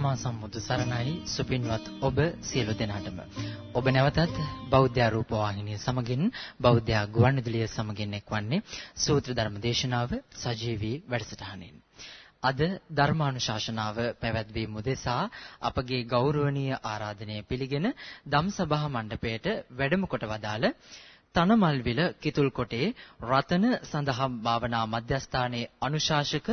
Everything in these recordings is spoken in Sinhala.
සම්මා සම්බුදු සරණයි සුපින්වත් ඔබ සියලු දෙනාටම. ඔබ නැවතත් බෞද්ධ රූප වාහිනිය සමගින් බෞද්ධ ගුවන්විදුලිය සමගින් එක්වන්නේ සූත්‍ර ධර්ම දේශනාව සජීවී වැඩසටහනින්. අද ධර්මානුශාසනාව පැවැත්වීම උදෙසා අපගේ ගෞරවනීය ආරාධනය පිළිගෙන ධම්සභා මණ්ඩපයට වැඩම කොට වදාළ තනමල්විල කිතුල්කොටේ රතන සඳහම් භාවනා මධ්‍යස්ථානයේ අනුශාසක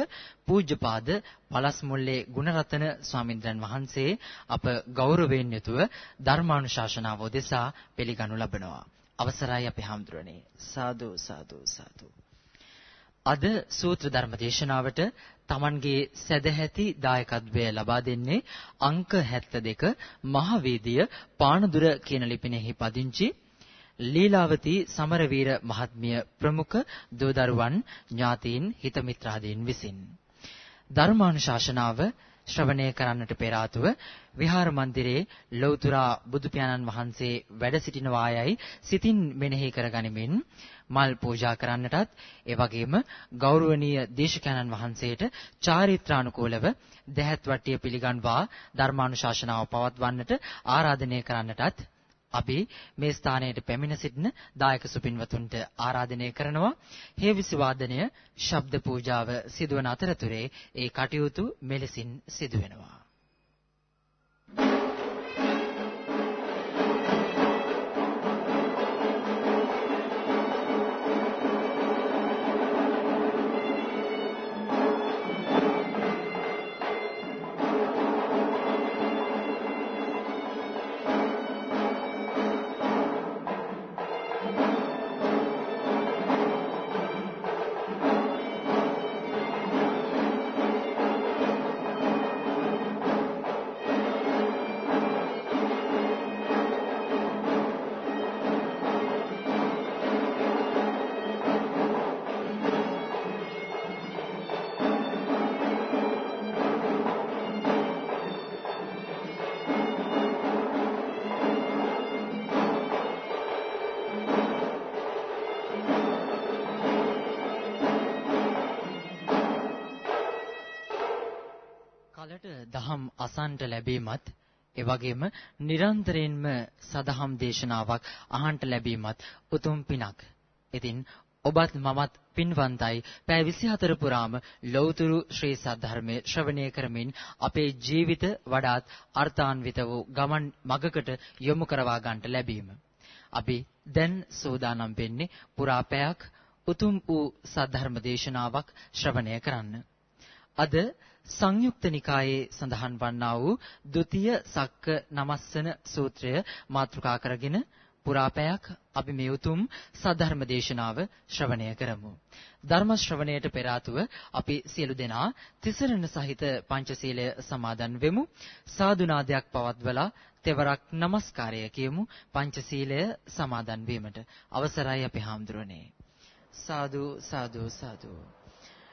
පූජ්‍යපාද පලස්මුල්ලේ ගුණරතන ස්වාමින්ද්‍රයන් වහන්සේ අප ගෞරවයෙන් යුතුව ධර්මානුශාසනාව උදෙසා පිළිගනු ලබනවා. අවසරයි අපේ හාමුදුරනේ. සාදු සාදු සාදු. අද සූත්‍ර ධර්ම දේශනාවට තමන්ගේ සදැහැති දායකත්වය ලබා දෙන්නේ අංක 72 මහවේදිය පානදුර කියන ලිපිනෙහි පදිංචි ලීලාවතී සමරවීර මහත්මිය ප්‍රමුඛ දෝදරුවන් ඥාතීන් හිතමිත්‍රාදීන් විසින්. ධර්මානුශාසනාව ශ්‍රවණය කරන්නට පෙර ආතුව විහාර මන්දිරයේ ලෞතුරා බුදු පියාණන් වහන්සේ වැඩ සිටින වායයි සිතින් මෙනෙහි කරගනිමින් මල් පූජා කරන්නටත් ඒ වගේම ගෞරවනීය දේශකයන්න් වහන්සේට චාරිත්‍රානුකූලව දැහැත් වට්ටිය පිළිගන්වා ධර්මානුශාසනාව පවත්වන්නට ආරාධනය කරන්නටත් අපි මේ ස්ථානයට පැමිණ සිටින දායක සුපින්වතුන්ට ආරාධනය කරනවා. හේවිසි වාදනය ශබ්ද පූජාව සිදුවන අතරතුරේ ඒ කටයුතු මෙලෙසින් සිදු වෙනවා දහම් අසන්ට ලැබීමත් ඒ වගේම නිරන්තරයෙන්ම සදහම් දේශනාවක් අහන්න ලැබීමත් උතුම් පිනක්. ඉතින් ඔබත් මමත් පින්වන්තයි පෑ 24 පුරාම ලෞතුරු ශ්‍රී සද්ධර්මයේ ශ්‍රවණය කරමින් අපේ ජීවිත වඩාත් අර්ථාන්විත වූ ගමන් මගකට යොමු කරවා ගන්නට ලැබීම. අපි දැන් සෝදානම් වෙන්නේ පුරා පැයක් උතුම් වූ සද්ධර්ම දේශනාවක් ශ්‍රවණය කරන්න. අද සංයුක්ත නිකායේ සඳහන් වන්නා වූ ဒ ුතිය සක්ක නමස්සන සූත්‍රය මාතෘකා කරගෙන පුරාපැයක් අපි මේ උතුම් සද්ධර්ම දේශනාව ශ්‍රවණය කරමු. ධර්ම ශ්‍රවණයට පෙර ආතුව අපි සියලු දෙනා තිසරණ සහිත පංචශීලය සමාදන් වෙමු. සාදුනාදයක් පවත්වලා තෙවරක් নমස්කාරය කියමු පංචශීලය සමාදන් වීමට. අවසරයි අපි හාමුදුරනේ. සාදු සාදු සාදු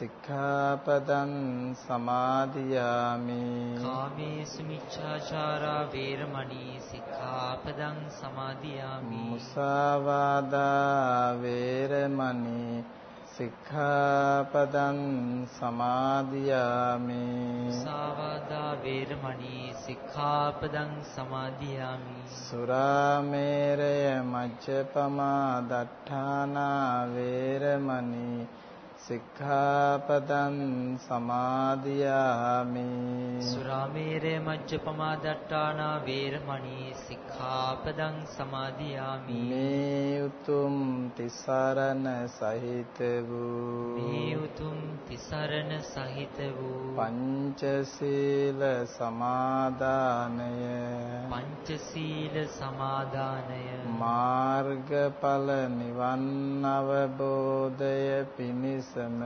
සික්ඛාපදං සමාදියාමි කාමේසු මිච්ඡාචාරා වේරමණී සික්ඛාපදං සමාදියාමි මුසාවාදා වේරමණී සික්ඛාපදං සමාදියාමි සාවාදා වේරමණී සික්ඛාපදං සමාදියාමි සුරාමේරය මජ්ජපමා දට්ඨානා වේරමණී සික්ඛාපදං සමාදියාමි। සුරාමේරය මජ්ජපමා දට්ඨානා වේරමණී සික්ඛාපදං සමාදියාමි। මේ උතුම් තිසරණ සහිත වූ මේ උතුම් තිසරණ සහිත වූ පංචශීල සමාදානය පංචශීල සමාදානය. මාර්ගඵල නිවන් අවබෝධය පිණිසම.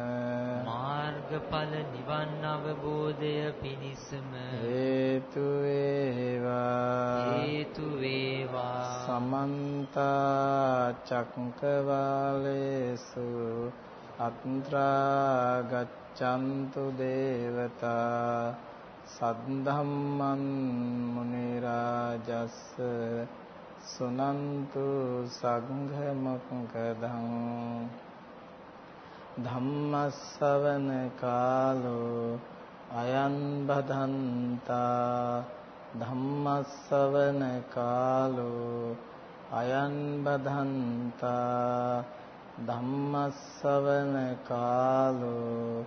මාර්ගඵල නිවන් අවබෝධය පිණිසම. හේතු වේවා. හේතු වේවා. සමන්ත චක්කවාලේසු අත්‍රා ගච්ඡන්තු දේවතා සද්ධම්මන් මුනි රාජස් සුනන්තු සංඝ මොක්කදං ධම්මස්සවන කාලෝ අයං බදන්තා ධම්මස්සවන කාලෝ අයං බදන්තා ධම්මස්සවන කාලෝ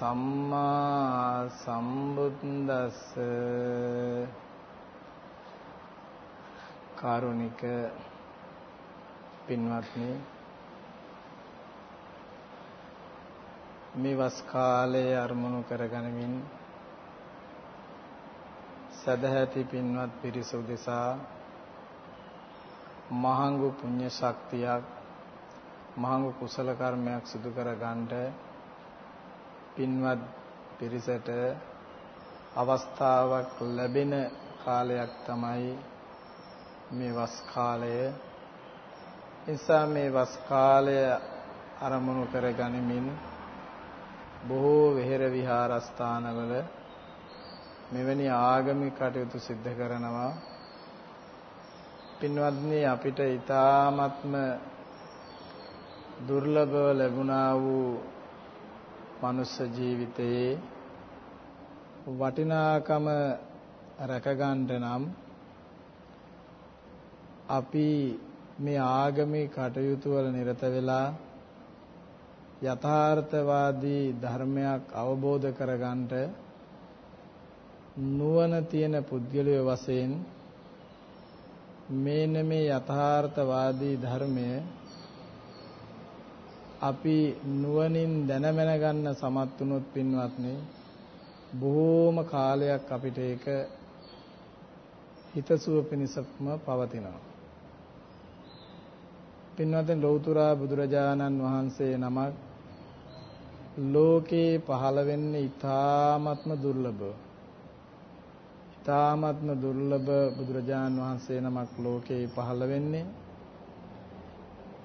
සම්මා සම්බුද්දස්ස කාරුණික පින්වත්නි මේ වස් කාලයේ අරමුණු කරගනිමින් සදහැති පින්වත් පිරිස උදෙසා මහඟු පුණ්‍ය ශක්තියක් මහඟු කුසල කර්මයක් සිදු කර ගන්නට පින්වත් පිරිසට අවස්ථාවක් ලැබෙන කාලයක් තමයි මේ වස් කාලය. නිසා මේ වස් කාලය ආරමුණු කර ගනිමින් බොහෝ වෙහෙර විහාරස්ථානවල මෙවැනි ආගමික කටයුතු සිද්ධ කරනවා. පින්වත්නි අපිට ඊ타ත්ම දුර්ලභව ලැබුණා වූ මනුෂ්‍ය ජීවිතයේ වටිනාකම රැකගන්න නම් අපි මේ ආගමේ කටයුතු වල නිරත වෙලා යථාර්ථවාදී ධර්මයක් අවබෝධ කරගන්නට නුවණ තියෙන පුද්ගලයෝ වශයෙන් මේන මේ යථාර්ථවාදී ධර්මය අපි නුවණින් දැනමැන ගන්න සමත් වුණොත් පින්වත්නි බොහෝම කාලයක් අපිට ඒක හිතසුව පිණිසම පවතිනවා පින්වත්නි ලෞතුරා බුදුරජාණන් වහන්සේ නමක් ලෝකේ පහළ වෙන්නේ ඊ타ත්ම දුර්ලභ. ඊ타ත්ම දුර්ලභ බුදුරජාණන් වහන්සේ නමක් ලෝකේ පහළ වෙන්නේ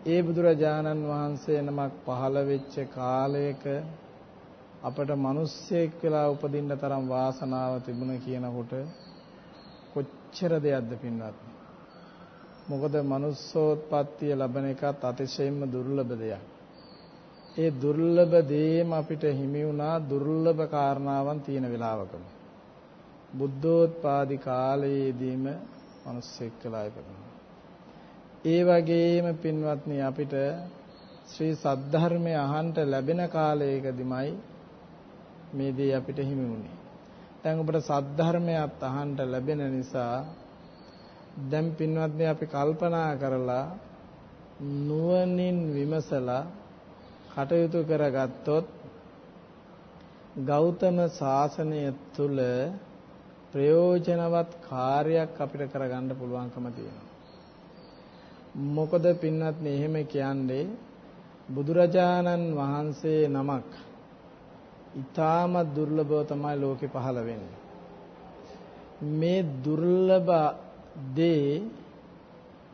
ඒ බුදුරජාණන් වහන්සේ නමක් පහළ වෙච්ච කාලයක අපට මිනිස්සෙක් වෙලා උපදින්න තරම් වාසනාව තිබුණ කියනකොට කොච්චර දෙයක්ද පින්වත් මොකද manussෝත්පත්තිය ලැබෙන එකත් අතිශයින්ම දුර්ලභ දෙයක් ඒ දුර්ලභ දේම අපිට හිමි වුණා දුර්ලභ කාරණාවන් තියෙන වෙලාවකම. බුද්ධෝත්පාදි කාලයේදීම මිනිස්සෙක් කියලා ඉපදුණා. ඒ වගේම පින්වත්නි අපිට ශ්‍රී සද්ධර්මය අහන්ට ලැබෙන කාලයකදීමයි මේ දේ අපිට හිමි වුණේ. දැන් ඔබට සද්ධර්මයක් අහන්ට ලැබෙන නිසා දැන් පින්වත්නි අපි කල්පනා කරලා නුවණින් විමසලා කටයුතු කරගත්තොත් ගෞතම සාසනය තුල ප්‍රයෝජනවත් කාර්යයක් අපිට කරගන්න පුළුවන්කම තියෙනවා. මොකද පින්වත්නි එහෙම කියන්නේ බුදුරජාණන් වහන්සේ නමක් ඊටාම දුර්ලභව තමයි ලෝකේ පහළ වෙන්නේ. මේ දුර්ලභ දේ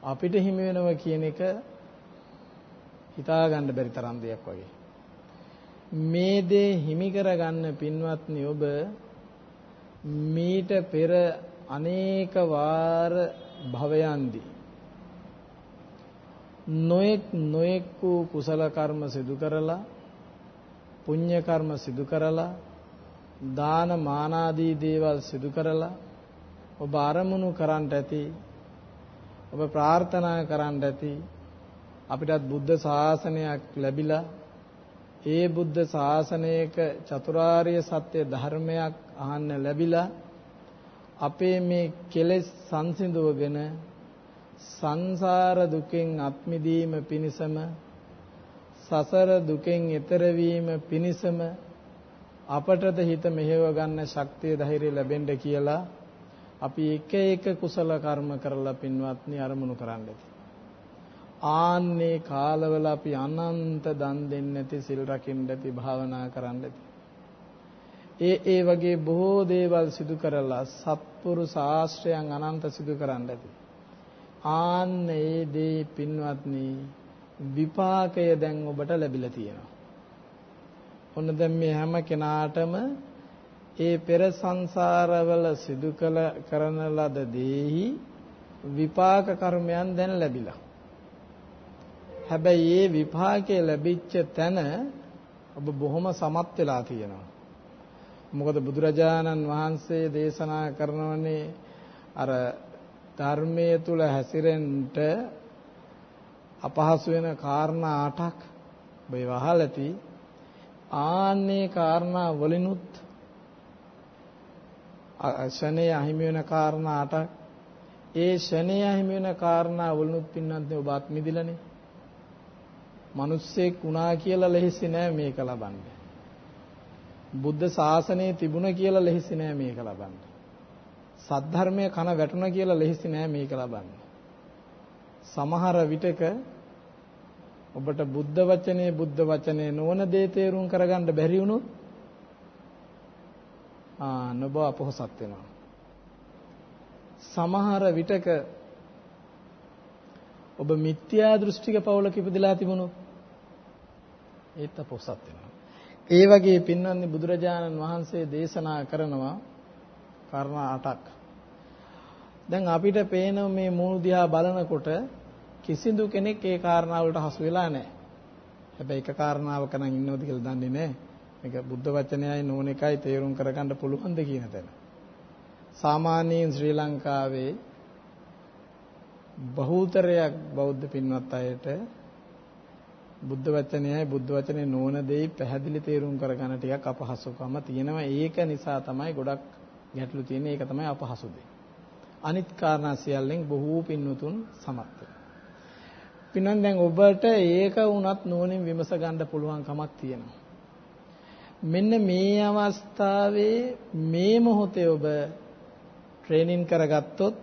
අපිට හිමි වෙනවා කියන එක හිතා ගන්න බැරි තරම් දෙයක් වගේ. මේ දේ හිමි කරගන්න පින්වත්නි ඔබ මීට පෙර අනේක වාර භවයන්දී නොඑක් නොඑක් වූ කුසල කර්ම සිදු කරලා පුණ්‍ය කර්ම සිදු කරලා දාන මාන ආදී දේවල් සිදු කරලා ඔබ අරමුණු කරන්නට ඇති ඔබ ප්‍රාර්ථනා කරන්නට ඇති අපිටත් බුද්ධ ශාසනයක් ලැබිලා ඒ බුද්ධ ශාසනයක චතුරාර්ය සත්‍ය ධර්මයක් අහන්න ලැබිලා අපේ මේ කෙලෙස් සංසිඳවගෙන සංසාර දුකෙන් අත්මිදීම පිණිසම සසර දුකෙන් එතර වීම පිණිසම අපටද හිත මෙහෙව ගන්න ශක්තිය ධෛර්යය ලැබෙන්න කියලා අපි එක එක කුසල කර්ම කරලා පින්වත්නි අරමුණු කරන්නදී ආන්නේ කාලවල අපි අනන්ත දන් දෙන්නේ නැති සිල් රකින්න ඇති භාවනා කරන්න ඇති. ඒ ඒ වගේ බොහෝ දේවල් සිදු කරලා සත්පුරු ශාස්ත්‍රයන් අනන්ත සිදු කරන්න ඇති. ආන්න ඒ දේ පින්වත්නි විපාකය දැන් ඔබට ලැබිලා තියෙනවා. ඔන්න දැන් මේ හැම කෙනාටම ඒ පෙර සංසාරවල සිදු කළ කරන ලද දේහි විපාක කර්මයන් දැන් ලැබිලා. හැබැයි ඒ විපාකයේ ලැබිච්ච තැන ඔබ බොහොම සමත් වෙලා තියෙනවා. මොකද බුදුරජාණන් වහන්සේ දේශනා කරනවනේ අර ධර්මයේ තුල හැසිරෙන්නට අපහසු වෙන කාරණා 8ක් ඔබ වහලා ඇති ආන්නේ කාරණා වලිනුත් ශනේ අහිමි වෙන කාරණා 8ක් ඒ ශනේ අහිමි වෙන කාරණා වලිනුත් පින්නත් ඔබ ආත් මිදිලානේ. මිනිස්සෙක් වුණා කියලා ලෙහෙසි නෑ මේක ලබන්න. බුද්ධ ශාසනයේ තිබුණ කියලා ලෙහෙසි නෑ මේක ලබන්න. සද්ධර්මයේ කන වැටුණ කියලා ලෙහෙසි නෑ මේක ලබන්න සමහර විටක ඔබට බුද්ධ වචනේ බුද්ධ වචනේ නොවන දේ තේරුම් කරගන්න බැරි වුණොත් ආ නොබ අපොහසත් වෙනවා. සමහර විටක ඔබ මිත්‍යා දෘෂ්ටික පවුලක ඉපදලා තිබුණොත් ඒත් අපොහසත් වෙනවා. ඒ වගේ පින්වන්දි බුදුරජාණන් වහන්සේ දේශනා කරනවා කර්ණ 8ක්. දැන් අපිට පේන මේ මූණු දිහා බලනකොට කිසිදු කෙනෙක් ඒ කාරණාවලට හසු වෙලා නැහැ. හැබැයි එක කාරණාවක නම් ඉන්නවද කියලා දන්නේ නැහැ. මේක බුද්ධ වචනයයි නෝන එකයි තේරුම් කරගන්න පුළුවන්ද කියන තැන. සාමාන්‍යයෙන් ශ්‍රී ලංකාවේ බහුතරයක් බෞද්ධ පින්වත් අයට බුද්ධ වචනයයි බුද්ධ වචනේ නෝන දෙයි පැහැදිලි තේරුම් කරගන්න ටිකක් අපහසුකම තියෙනවා. ඒක නිසා තමයි ගොඩක් ගැටලු තියෙන්නේ. ඒක තමයි අපහසු දෙය. අනිත් කාරණා සියල්ලෙන් බොහෝ පින්වතුන් සමත් පින්නන් දැන් ඔබට ඒක වුණත් නුවණින් විමස ගන්න පුළුවන් කමක් තියෙනවා. මෙන්න මේ අවස්ථාවේ මේ මොහොතේ ඔබ ට්‍රේනින් කරගත්තොත්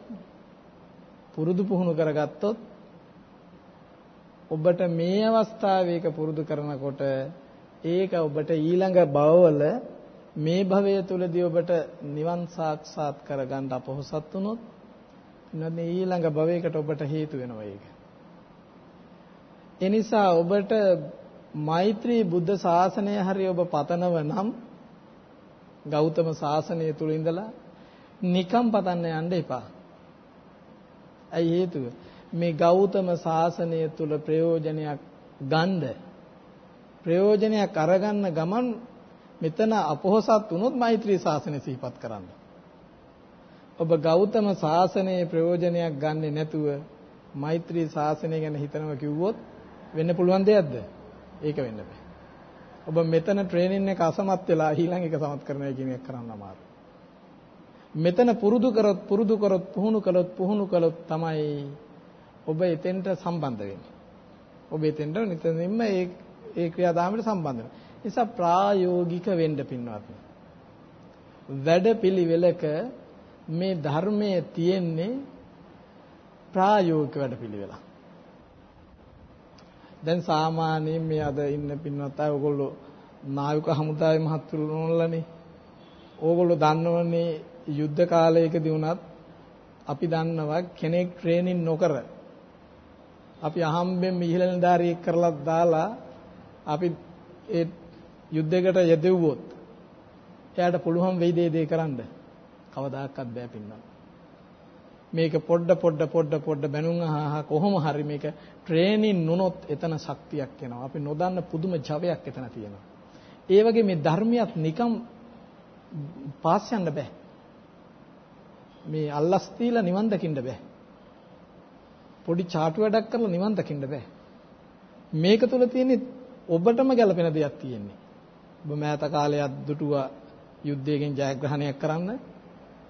පුරුදු පුහුණු කරගත්තොත් ඔබට මේ අවස්ථාවේ ඒක පුරුදු කරනකොට ඒක ඔබට ඊළඟ භවවල මේ භවය තුලදී ඔබට නිවන් සාක්ෂාත් කරගන්න අපොහසත් වුණොත් නේද ඊළඟ භවයකට ඔබට හේතු වෙනවා ඒක. එනිසා ඔබට මෛත්‍රී බුද්ධ ශාසනය හරි ඔබ පතනව නම් ගෞතම ශාසනය තුල ඉඳලා නිකම් පතන්න යන්න එපා. ඇයි හේතුව? මේ ගෞතම ශාසනය තුල ප්‍රයෝජනයක් ගන්න ප්‍රයෝජනයක් අරගන්න ගමන් මෙතන අපොහසත් වුණොත් මෛත්‍රී ශාසනය සිහිපත් කරන්න. ඔබ ගෞතම ශාසනයේ ප්‍රයෝජනයක් ගන්නෙ නැතුව මෛත්‍රී ශාසනය ගැන හිතනවා කිව්වොත් වෙන්න පුළුවන් දෙයක්ද? ඒක වෙන්න බෑ. ඔබ මෙතන ට්‍රේනින් එක අසමත් වෙලා ඊළඟ එක සමත් කරනවා කියන එක කරන්න අමාරුයි. මෙතන පුරුදු කරොත් පුරුදු කරොත් පුහුණු කළොත් පුහුණු කළොත් තමයි ඔබ එතෙන්ට සම්බන්ධ වෙන්නේ. ඔබ එතෙන්ට නිතරම ඒ ඒ ක්‍රියාදාමයට සම්බන්ධ වෙනවා. නිසා ප්‍රායෝගික වෙන්න පින්වත්නි. වැඩපිළිවෙලක මේ ධර්මයේ තියෙන්නේ ප්‍රායෝගික වැඩපිළිවෙලක්. දැන් සාමාන්‍යයෙන් මේ අද ඉන්න පින්වත් අය ඕගොල්ලෝ නායක හමුදාවේ මහත්තුරුනෝල්ලානේ. ඕගොල්ලෝ දන්නවනේ යුද්ධ කාලයකදී වුණත් අපි දන්නවා කෙනෙක් ට්‍රේනින් නොකර අපි අහම්බෙන් මිහිල නිලධාරියෙක් කරලා දාලා අපි ඒ යුද්ධයකට යෙදුවොත් එයාට පුළුවන් වෙයිද ඒ දේ කරන්න? කවදාකවත් බෑ පින්නම්. මේක පොඩ පොඩ පොඩ පොඩ බැනුම් අහහ කොහොම හරි මේක ට්‍රේනින් නුනොත් එතන ශක්තියක් එනවා. අපි නොදන්න පුදුම ජවයක් එතන තියෙනවා. ඒ වගේ මේ ධර්මියත් නිකම් පාස් යන්න බෑ. මේ අල්ලස් දීලා නිවන් දකින්න බෑ. පොඩි චාටු වැඩක් කරලා නිවන් දකින්න බෑ. මේක තුල තියෙන්නේ ඔබටම ගැළපෙන දෙයක් තියෙන්නේ. ඔබ මෑත කාලයක් දුටුවා යුද්ධයෙන් ජයග්‍රහණයක් කරන්න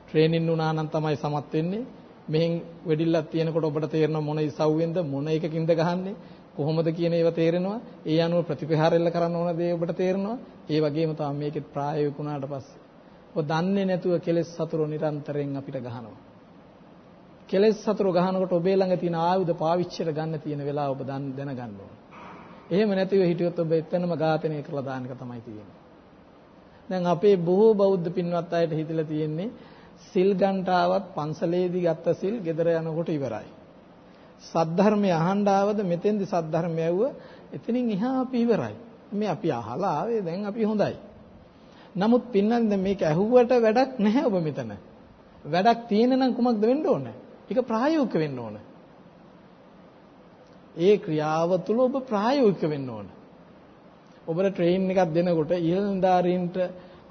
ට්‍රේනින් වුණා නම් තමයි සමත් වෙන්නේ. මෙහෙන් වෙඩිල්ලක් තියෙනකොට ඔබට තේරෙනවා මොන ඉසව්වෙන්ද මොන එකකින්ද ගහන්නේ කොහොමද කියන ඒවා තේරෙනවා. ඒ අනුව ප්‍රතිපහාර එල්ල කරන්න ඕන දේ ඔබට තේරෙනවා. ඒ වගේම තමයි මේකෙත් ප්‍රායෝගික වුණාට පස්සේ ඔබ දන්නේ නැතුව කෙලෙස් සතුරු නිරන්තරයෙන් අපිට ගහනවා. කෙලෙස් සතුරු ගහනකොට ඔබේ ළඟ තියෙන ආයුධ පාවිච්චියට ගන්න තියෙන වෙලාව ඔබ දැනගන්න ඕන. එහෙම නැතිව හිටියොත් ඔබ එතනම ඝාතනය කරලා දාන එක තමයි තියෙන්නේ. දැන් අපේ බොහෝ බෞද්ධ පින්වත් අයට හිතලා තියෙන්නේ සිල් ගන්ටාවත් පන්සලේදී ගත්ත සිල් ගෙදර යනකොට ඉවරයි. සද්ධර්මය අහන්න ආවද මෙතෙන්දි සද්ධර්මය ඇව්ව එතනින් එහා අපි ඉවරයි. මේ අපි අහලා ආවේ දැන් අපි හොඳයි. නමුත් පින්නන්ද මේක ඇහුවට වැඩක් නැහැ ඔබ මෙතන. වැඩක් තියෙන නම් කුමක්ද වෙන්න ඕන? ඒක ප්‍රායෝගික වෙන්න ඕන. ඒ ක්‍රියාව තුළ ඔබ ප්‍රායෝගික වෙන්න ඕන. ඔබට ට්‍රේන් එකක් දෙනකොට ඉහළඳාරීන්ට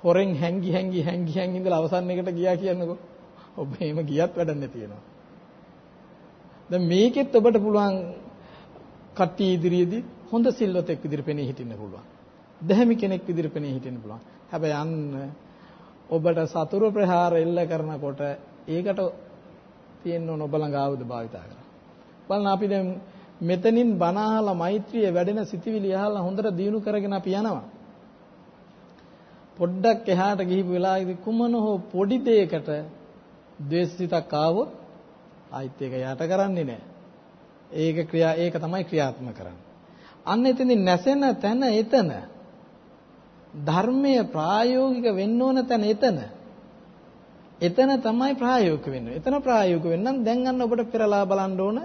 හොරෙන් හැංගි හැංගි හැංගි හැංගි ඉඳලා අවසන් එකට ගියා කියන්නකෝ. ඔබ එහෙම ගියත් වැඩක් නැති වෙනවා. දැන් මේකෙත් ඔබට පුළුවන් කට්ටිය ඉදිරියේදී හොඳ සිල්වතෙක් විදිහට පෙනී හිටින්න පුළුවන්. දැහැමි කෙනෙක් විදිහට පෙනී හිටින්න පුළුවන්. හැබැයි අන්න ඔබට සතුරු ප්‍රහාර එල්ල කරනකොට ඒකට තියෙන්න ඕන ඔබ ළඟ ආවුද භාවිතා කරා. බලන්න අපි දැන් මෙතනින් බණ අහලා මෛත්‍රිය වැඩෙන සිටිවිලි අහලා හොඳට දියුණු කරගෙන අපි යනවා. පොඩ්ඩක් එහාට ගිහිපු වෙලාවේදී කුමන හෝ පොඩි දෙයකට ද්වේෂිතක් ආවොත් ආයිත් ඒක යට කරන්නේ නැහැ. ඒක ක්‍රියා ඒක තමයි ක්‍රියාත්මක කරන්නේ. අන්න එතනින් නැසෙන තැන එතන. ධර්මයේ ප්‍රායෝගික වෙන්න ඕන තැන එතන. එතන තමයි ප්‍රායෝගික වෙන්නේ. එතන ප්‍රායෝගික වෙන්නම් දැන් අන්න ඔබට පෙරලා බලන්න ඕන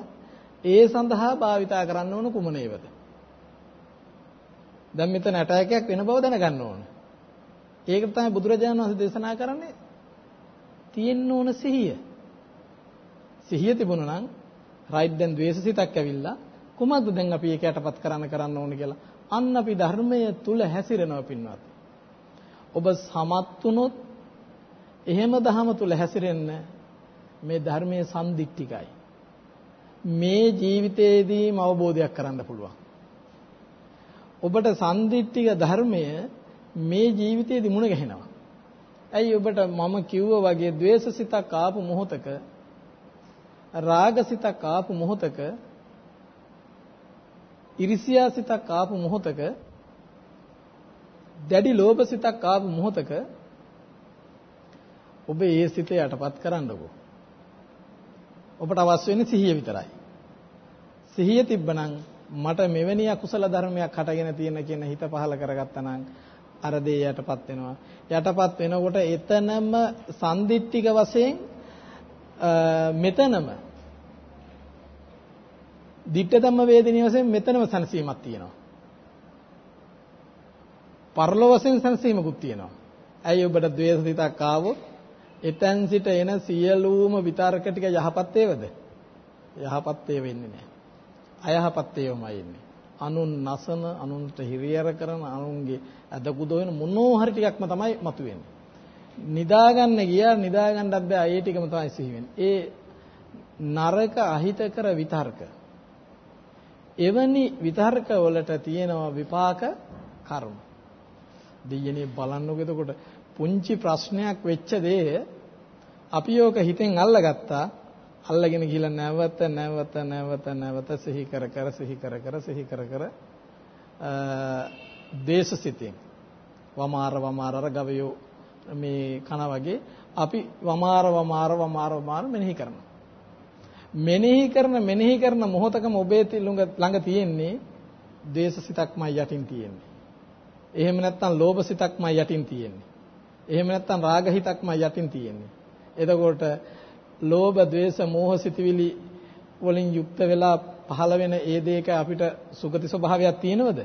ඒ සඳහා භාවිතා කරන්න ඕන කුමන ඒවද? දැන් මෙතන ඇටයකයක් වෙන බව දැනගන්න ඕන. ඒකට තමයි බුදුරජාණන් වහන්සේ දේශනා කරන්නේ තියෙන්න ඕන සිහිය. සිහිය තිබුණා නම් රයිට් දැන් ද්වේෂසිතක් ඇවිල්ලා කොහොමද දැන් අපි ඒක යටපත් කරන්න කරන්න ඕන කියලා අන්න අපි ධර්මයේ තුල හැසිරෙනවා පින්වත්. ඔබ සමත් වුණොත් එහෙම දහම තුල හැසිරෙන්න මේ ධර්මයේ සම්දික්ටිකයි. මේ ජීවිතේදීම අවබෝධයක් කරන්න පුළුවන්. ඔබට සම්දික්ටික ධර්මය මේ ජීවිතේදී මුණ ගැහෙනවා. ඇයි ඔබට මම කිව්වා වගේ ද්වේෂසිතක් ආපු මොහොතක රාගසිතක් ආපු මොහොතක ඉරිසියාසිතක් ආපු මොහොතක දැඩි ලෝභසිතක් ආපු මොහොතක ඔබ ඒ සිත යටපත් කරන්නකෝ. ඔබට අවශ්‍ය වෙන්නේ සිහිය විතරයි. සිහිය තිබ්බනම් මට මෙවැනි අකුසල ධර්මයක් හටගෙන තියෙන කියන හිත පහල කරගත්තා නම් අර දේ යටපත් වෙනවා. යටපත් වෙනකොට එතනම සම්දිත්තික වශයෙන් මෙතනම ditta ධම්ම වේදිනිය වශයෙන් මෙතනම සංසීමක් තියෙනවා. පරලෝ වශයෙන් සංසීමකුත් තියෙනවා. ඇයි ඔබට ද්වේෂ සිතක් ආවොත් එතෙන් සිට එන සියලුම විතර්ක ටික යහපත් ඒවද? යහපත් ඒ වෙන්නේ නැහැ. අයහපත් ඒවමයි එන්නේ. අනුන් නසන, අනුන්ට හිරියර කරන, අනුන්ගේ අදකුද වෙන මොනෝ හරි ටිකක්ම තමයි මතුවෙන්නේ. නිදාගන්න ගියා නිදාගන්නත් බෑ ඒ ටිකම තමයි සිහි වෙන්නේ. ඒ නරක අහිතකර විතර්ක. එවැනි විතර්ක වලට තියෙනවා විපාක කර්ම. දෙයනේ බලන්නකො එතකොට පුංචි ප්‍රශ්නයක් වෙච්ච දේ අපි යෝක හිතෙන් අල්ලගත්තා. අල්ලගෙන ගිහලා නැවත නැවත නැවත නැවත සිහි කර කර සිහි කර කර සිහි කර කර දේශසිතින් වමාර වමාර අර ගවයෝ මේ කන වගේ අපි වමාර වමාර වමාර වමාර මෙනෙහි කරනවා. මෙනෙහි කරන මෙනෙහි කරන මොහොතකම ඔබේ ළඟ තියෙන්නේ දේශසිතක්මයි යටින් තියෙන්නේ. එහෙම නැත්නම් ලෝභ සිතක්මයි යටින් තියෙන්නේ. එහෙම නැත්නම් රාග හිතක්මයි යටින් තියෙන්නේ එතකොට ලෝභ, ద్వේෂ, මෝහ සිතවිලි වලින් යුක්ත වෙලා පහළ වෙන ඒ දෙයක අපිට සුගති ස්වභාවයක් තියෙනවද?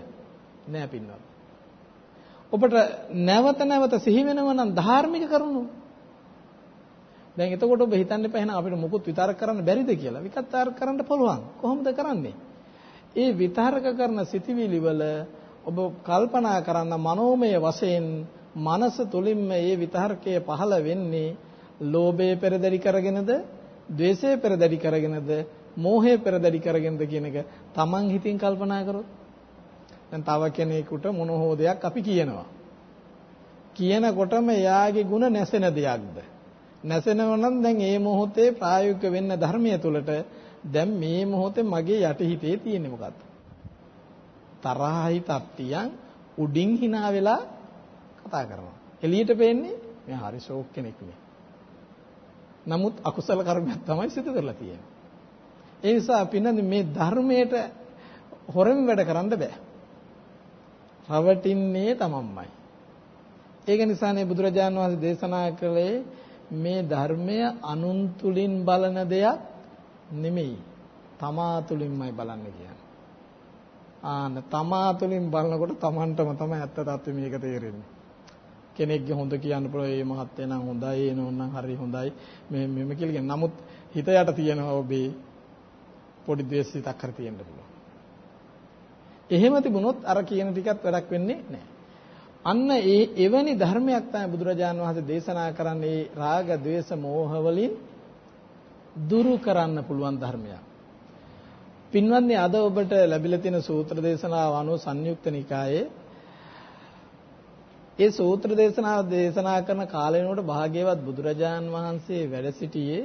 නෑ පින්වත්. ඔබට නැවත නැවත සිහි වෙනව නම් ධාර්මික කරුණු. දැන් එතකොට ඔබ හිතන්න එපා එහෙනම් අපිට මුකුත් විතරක් කරන්න බැරිද කියලා. විකත්තාර කරන්න පුළුවන්. කොහොමද කරන්නේ? ඒ විතරක කරන සිටිවිලි වල ඔබ කල්පනා කරන්න මනෝමය වශයෙන් මනස තුලින්ම මේ විතර්කය පහළ වෙන්නේ ලෝභය පෙරදරි කරගෙනද, ద్వේෂය පෙරදරි කරගෙනද, මෝහය පෙරදරි කරගෙනද කියන එක තමන් හිතින් කල්පනා කරොත් දැන් තව කෙනෙකුට මොන හෝ දෙයක් අපි කියනවා. කියනකොටම එයාගේ ಗುಣ නැසෙන දෙයක්ද? නැසෙනව නම් දැන් මේ මොහොතේ ප්‍රායෝගික වෙන්න ධර්මයේ තුලට දැන් මේ මොහොතේ මගේ යටිහිතේ තියෙන්නේ මොකක්ද? තරහයි තත්තියන් උඩින් hina වෙලා කතා කරනවා. එළියට පේන්නේ මේ හරි ෂෝක් කෙනෙක් නේ. නමුත් අකුසල කර්මයක් තමයි සිදු කරලා තියෙන්නේ. ඒ නිසා පින්නදි මේ ධර්මයට හොරෙන් වැඩ කරන්න බෑ. රවටින්නේ තමන්මයි. ඒක නිසානේ බුදුරජාණන් වහන්සේ දේශනා කළේ මේ ධර්මය අනුන් තුලින් බලන දෙයක් නෙමෙයි. තමා තුලින්මයි බලන්න කියන්නේ. ආන තමා තුලින් බලනකොට තමන්ටම තමයි ඇත්ත తත්වෙ මේක තේරෙන්නේ. කෙනෙක්ගේ හොඳ කියන්න පුළුවන් ඒ මහත්ය නම් හොඳයි ඒ නෝනම් හරි හොඳයි මේ මෙම කියලා කියන. නමුත් හිත යට තියෙනවා ඔබේ පොඩි ද්වේෂිතක් කර තියෙන්න පුළුවන්. එහෙම තිබුණොත් අර කියන ටිකත් වැඩක් වෙන්නේ නැහැ. අන්න ඒ එවැනි ධර්මයක් තමයි බුදුරජාණන් වහන්සේ දේශනා කරන්නේ රාග, ద్వේෂ, මෝහ වලින් දුරු කරන්න පුළුවන් ධර්මයක්. පින්වත්නි අද ඔබට ලැබිලා තියෙන සූත්‍ර දේශනාව අනුව සංයුක්ත නිකායේ ඒ සූත්‍ර දේශනාව දේශනා කරන කාලේනකොට භාග්‍යවත් බුදුරජාන් වහන්සේ වැඩ සිටියේ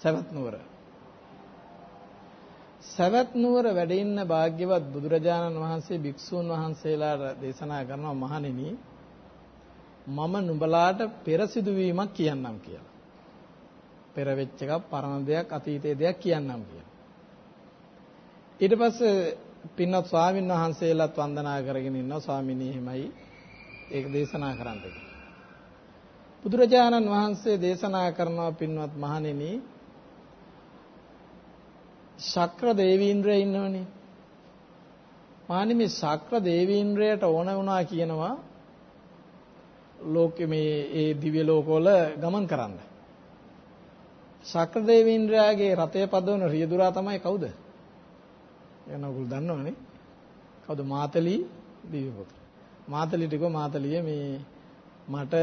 සවැත් නුවර. සවැත් නුවර වැඩ ඉන්න භාග්‍යවත් බුදුරජාණන් වහන්සේ භික්ෂූන් වහන්සේලාට දේශනා කරනවා මහණෙනි මම නුඹලාට පෙර සිදුවීමක් කියන්නම් කියලා. පෙර වෙච්ච එකක් පරණ දෙයක් අතීතයේ දෙයක් කියන්නම් කියලා. ඊට පස්සේ පින්වත් ස්වාමීන් වහන්සේලාත් වන්දනා කරගෙන ඉන්නවා ස්වාමිනී එහෙමයි ඒක දේශනා කරන්න බුදුරජාණන් වහන්සේ දේශනා කරනවා පින්වත් මහණෙනි ශක්‍ර දේවීන්ද්‍රය ඉන්නවනේ මානි මේ ශක්‍ර දේවීන්ද්‍රයට ඕන වුණා කියනවා ලෝකෙ මේ ඒ දිව්‍ය ලෝකවල ගමන් කරන්න. ශක්‍ර දේවීන්ද්‍රයාගේ රතය පදවන රියදුරා තමයි කවුද? එන ඔයගොල්ලෝ දන්නවනේ. කවුද මාතලී දිව්‍ය පුත්‍ර. මාතලිට කිව්වා මාතලිය මේ මට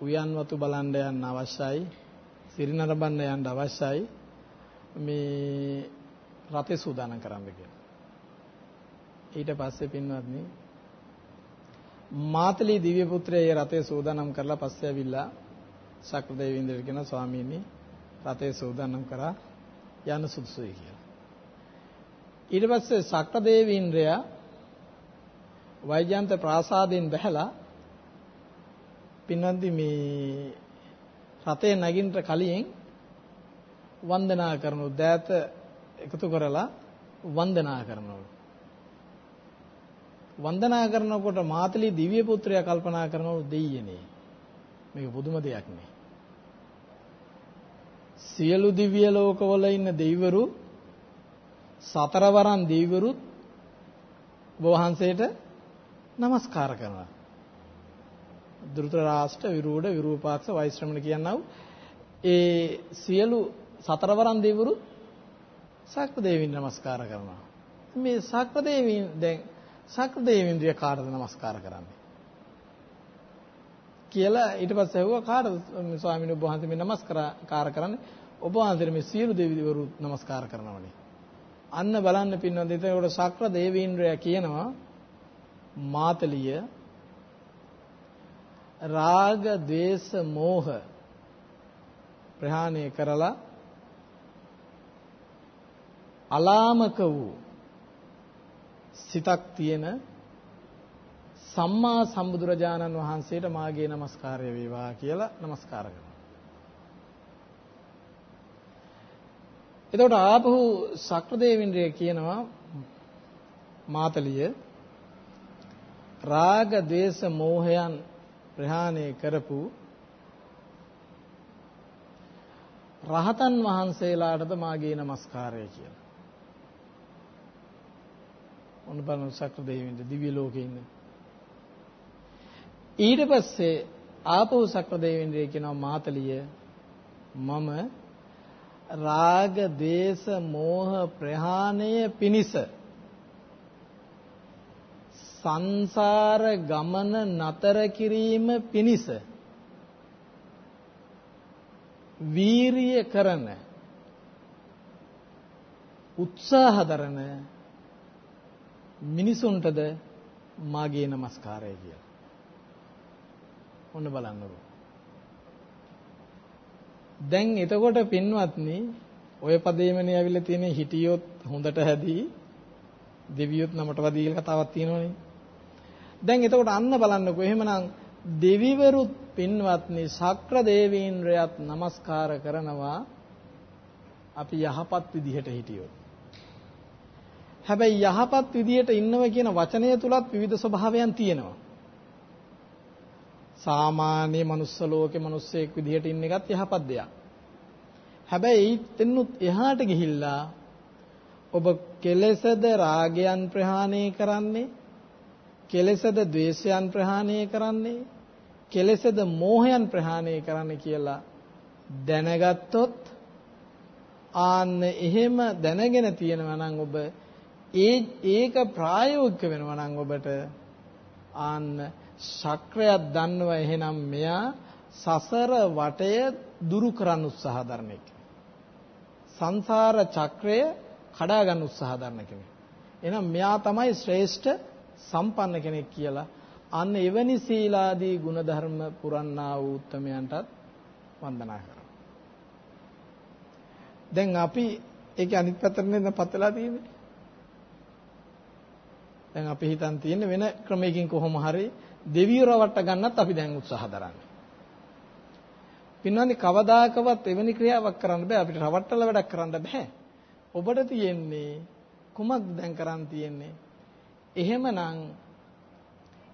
උයන් වතු බලන්න යන්න අවශ්‍යයි සිරිනරඹන්න යන්න අවශ්‍යයි මේ රතේ සූදානම් කරන්න කියලා. ඊට පස්සේ පින්වත්නි මාතලී දිව්‍ය පුත්‍රයා රතේ සූදානම් කරලා පස්සේ ඇවිල්ලා ශක්‍රදේවීන්ද්‍රට කියන ස්වාමීනි රතේ සූදානම් කරා යන්න සුදුසුයි කියලා. ඊට පස්සේ ශක්‍රදේවීන්ද්‍රයා වෛජයන්ත ප්‍රාසාදයෙන් බැහැලා පින්වන්දි මේ රතේ නැගින්න කලින් වන්දනා කරනු දෑත එකතු කරලා වන්දනා කරනවලු වන්දනා කරනකොට මාතලී දිව්‍ය පුත්‍රයා කල්පනා කරනවලු දෙයියනේ. මේක පුදුම දෙයක් නේ. සියලු දිව්‍ය ලෝකවල ඉන්න දෙවිවරු සතරවරන් දෙවිවරුත් වහන්සේට নমස්කාර කරනවා. ධෘතරාෂ්ට විරූඪ විරූපාක්ෂ වෛශ්‍රමණ කියනව ඒ සියලු සතරවරන් දෙවිවරු සක්‍ර දෙවියන් නමස්කාර කරනවා. මේ සක්‍ර දෙවියන් දැන් සක්‍ර දෙවියන්ද්‍රිය කාටද නමස්කාර කරන්නේ? කියලා ඊට පස්සේ ඇහුවා කාටද මේ ස්වාමීන් වහන්සේ මේ නමස්කාර කරන්නේ? ඔබ වහන්සේ මේ සියලු දෙවිවරු නමස්කාර කරනවානේ. අන්න බලන්න පින්නන්ද එතකොට සක්‍ර දෙවියන්ද්‍රය කියනවා මාතලිය රාග ద్వේස මෝහ ප්‍රහාණය කරලා අලාමක වූ සිතක් තියෙන සම්මා සම්බුදුරජාණන් වහන්සේට මාගේ নমස්කාරය වේවා කියලා নমස්කාර කරනවා. එතකොට ආපහු සක්‍රදේවින්ද්‍රය කියනවා මාතලිය රාග ద్వේස මෝහයන් ප්‍රහාණය කරපු රහතන් වහන්සේලාටද මාගේ নমස්කාරය කියලා. මොනබන සක්‍ර දෙවියන්ද දිව්‍ය ලෝකේ ඉන්න. ඊට පස්සේ ආපහු සක්‍ර දෙවියන්දේ කියනවා මාතලිය මම රාග, දේශ, මෝහ ප්‍රහාණය පිනිස සංසාර ගමන නතර කිරීම පිණිස වීරිය කරන උත්සාහ දරන මිනිසුන්ටද මාගේ নমස්කාරය කියලා. ඔන්න බලන්නකෝ. දැන් එතකොට පින්වත්නි ඔය පදේමනේ ඇවිල්ලා තියෙන හිටියොත් හොඳට හැදී දෙවියොත් නමට වදී කියලා කතාවක් තියෙනවනේ. දැන් එතකොට අන්න බලන්නකෝ එහෙමනම් දෙවිවරුත් පින්වත්නි ශක්‍ර දේවීන්ද්‍රයත් নমස්කාර කරනවා අපි යහපත් විදිහට හිටියොත්. හැබැයි යහපත් විදිහට ඉන්නව කියන වචනය තුලත් විවිධ ස්වභාවයන් තියෙනවා. සාමාන්‍ය මනුස්ස ලෝකේ මිනිස්සෙක් විදිහට ඉන්න එකත් යහපත් දෙයක්. හැබැයි එතනුත් එහාට ගිහිල්ලා ඔබ කෙලෙසද රාගයන් ප්‍රහාණය කරන්නේ කෙලෙසද ද්වේෂයන් ප්‍රහාණය කරන්නේ කෙලෙසද මෝහයන් ප්‍රහාණය කරන්න කියලා දැනගත්තොත් ආන්න එහෙම දැනගෙන තියෙනවා නම් ඔබ ඒ ඒක ප්‍රායෝගික වෙනවා නම් ඔබට ආන්න ශක්‍රයක් දන්නවා එහෙනම් මෙයා සසර වටය දුරු කරන්න උත්සාහ දරන එක. සංසාර චක්‍රය කඩා ගන්න උත්සාහ දරන කෙනෙක්. එහෙනම් මෙයා තමයි ශ්‍රේෂ්ඨ සම්පන්න කෙනෙක් කියලා අන්න එවැනි සීලාදී ගුණධර්ම පුරන්නා වූ උත්තමයන්ටත් වන්දනා කරනවා. දැන් අපි ඒකේ අනිත් පැත්තට නේද පතලා තියෙන්නේ. දැන් අපි හිතන් තියෙන්නේ වෙන ක්‍රමයකින් කොහොම හරි දෙවියෝ රවට්ට ගන්නත් අපි දැන් උත්සාහ දරන්නේ. පින්වන්දි කවදාකවත් එවැනි ක්‍රියාවක් කරන්න බෑ අපිට රවට්ටල වැඩක් කරන්න බෑ. ඔබට තියෙන්නේ කුමක්ද දැන් කරන් තියෙන්නේ? එහෙමනම්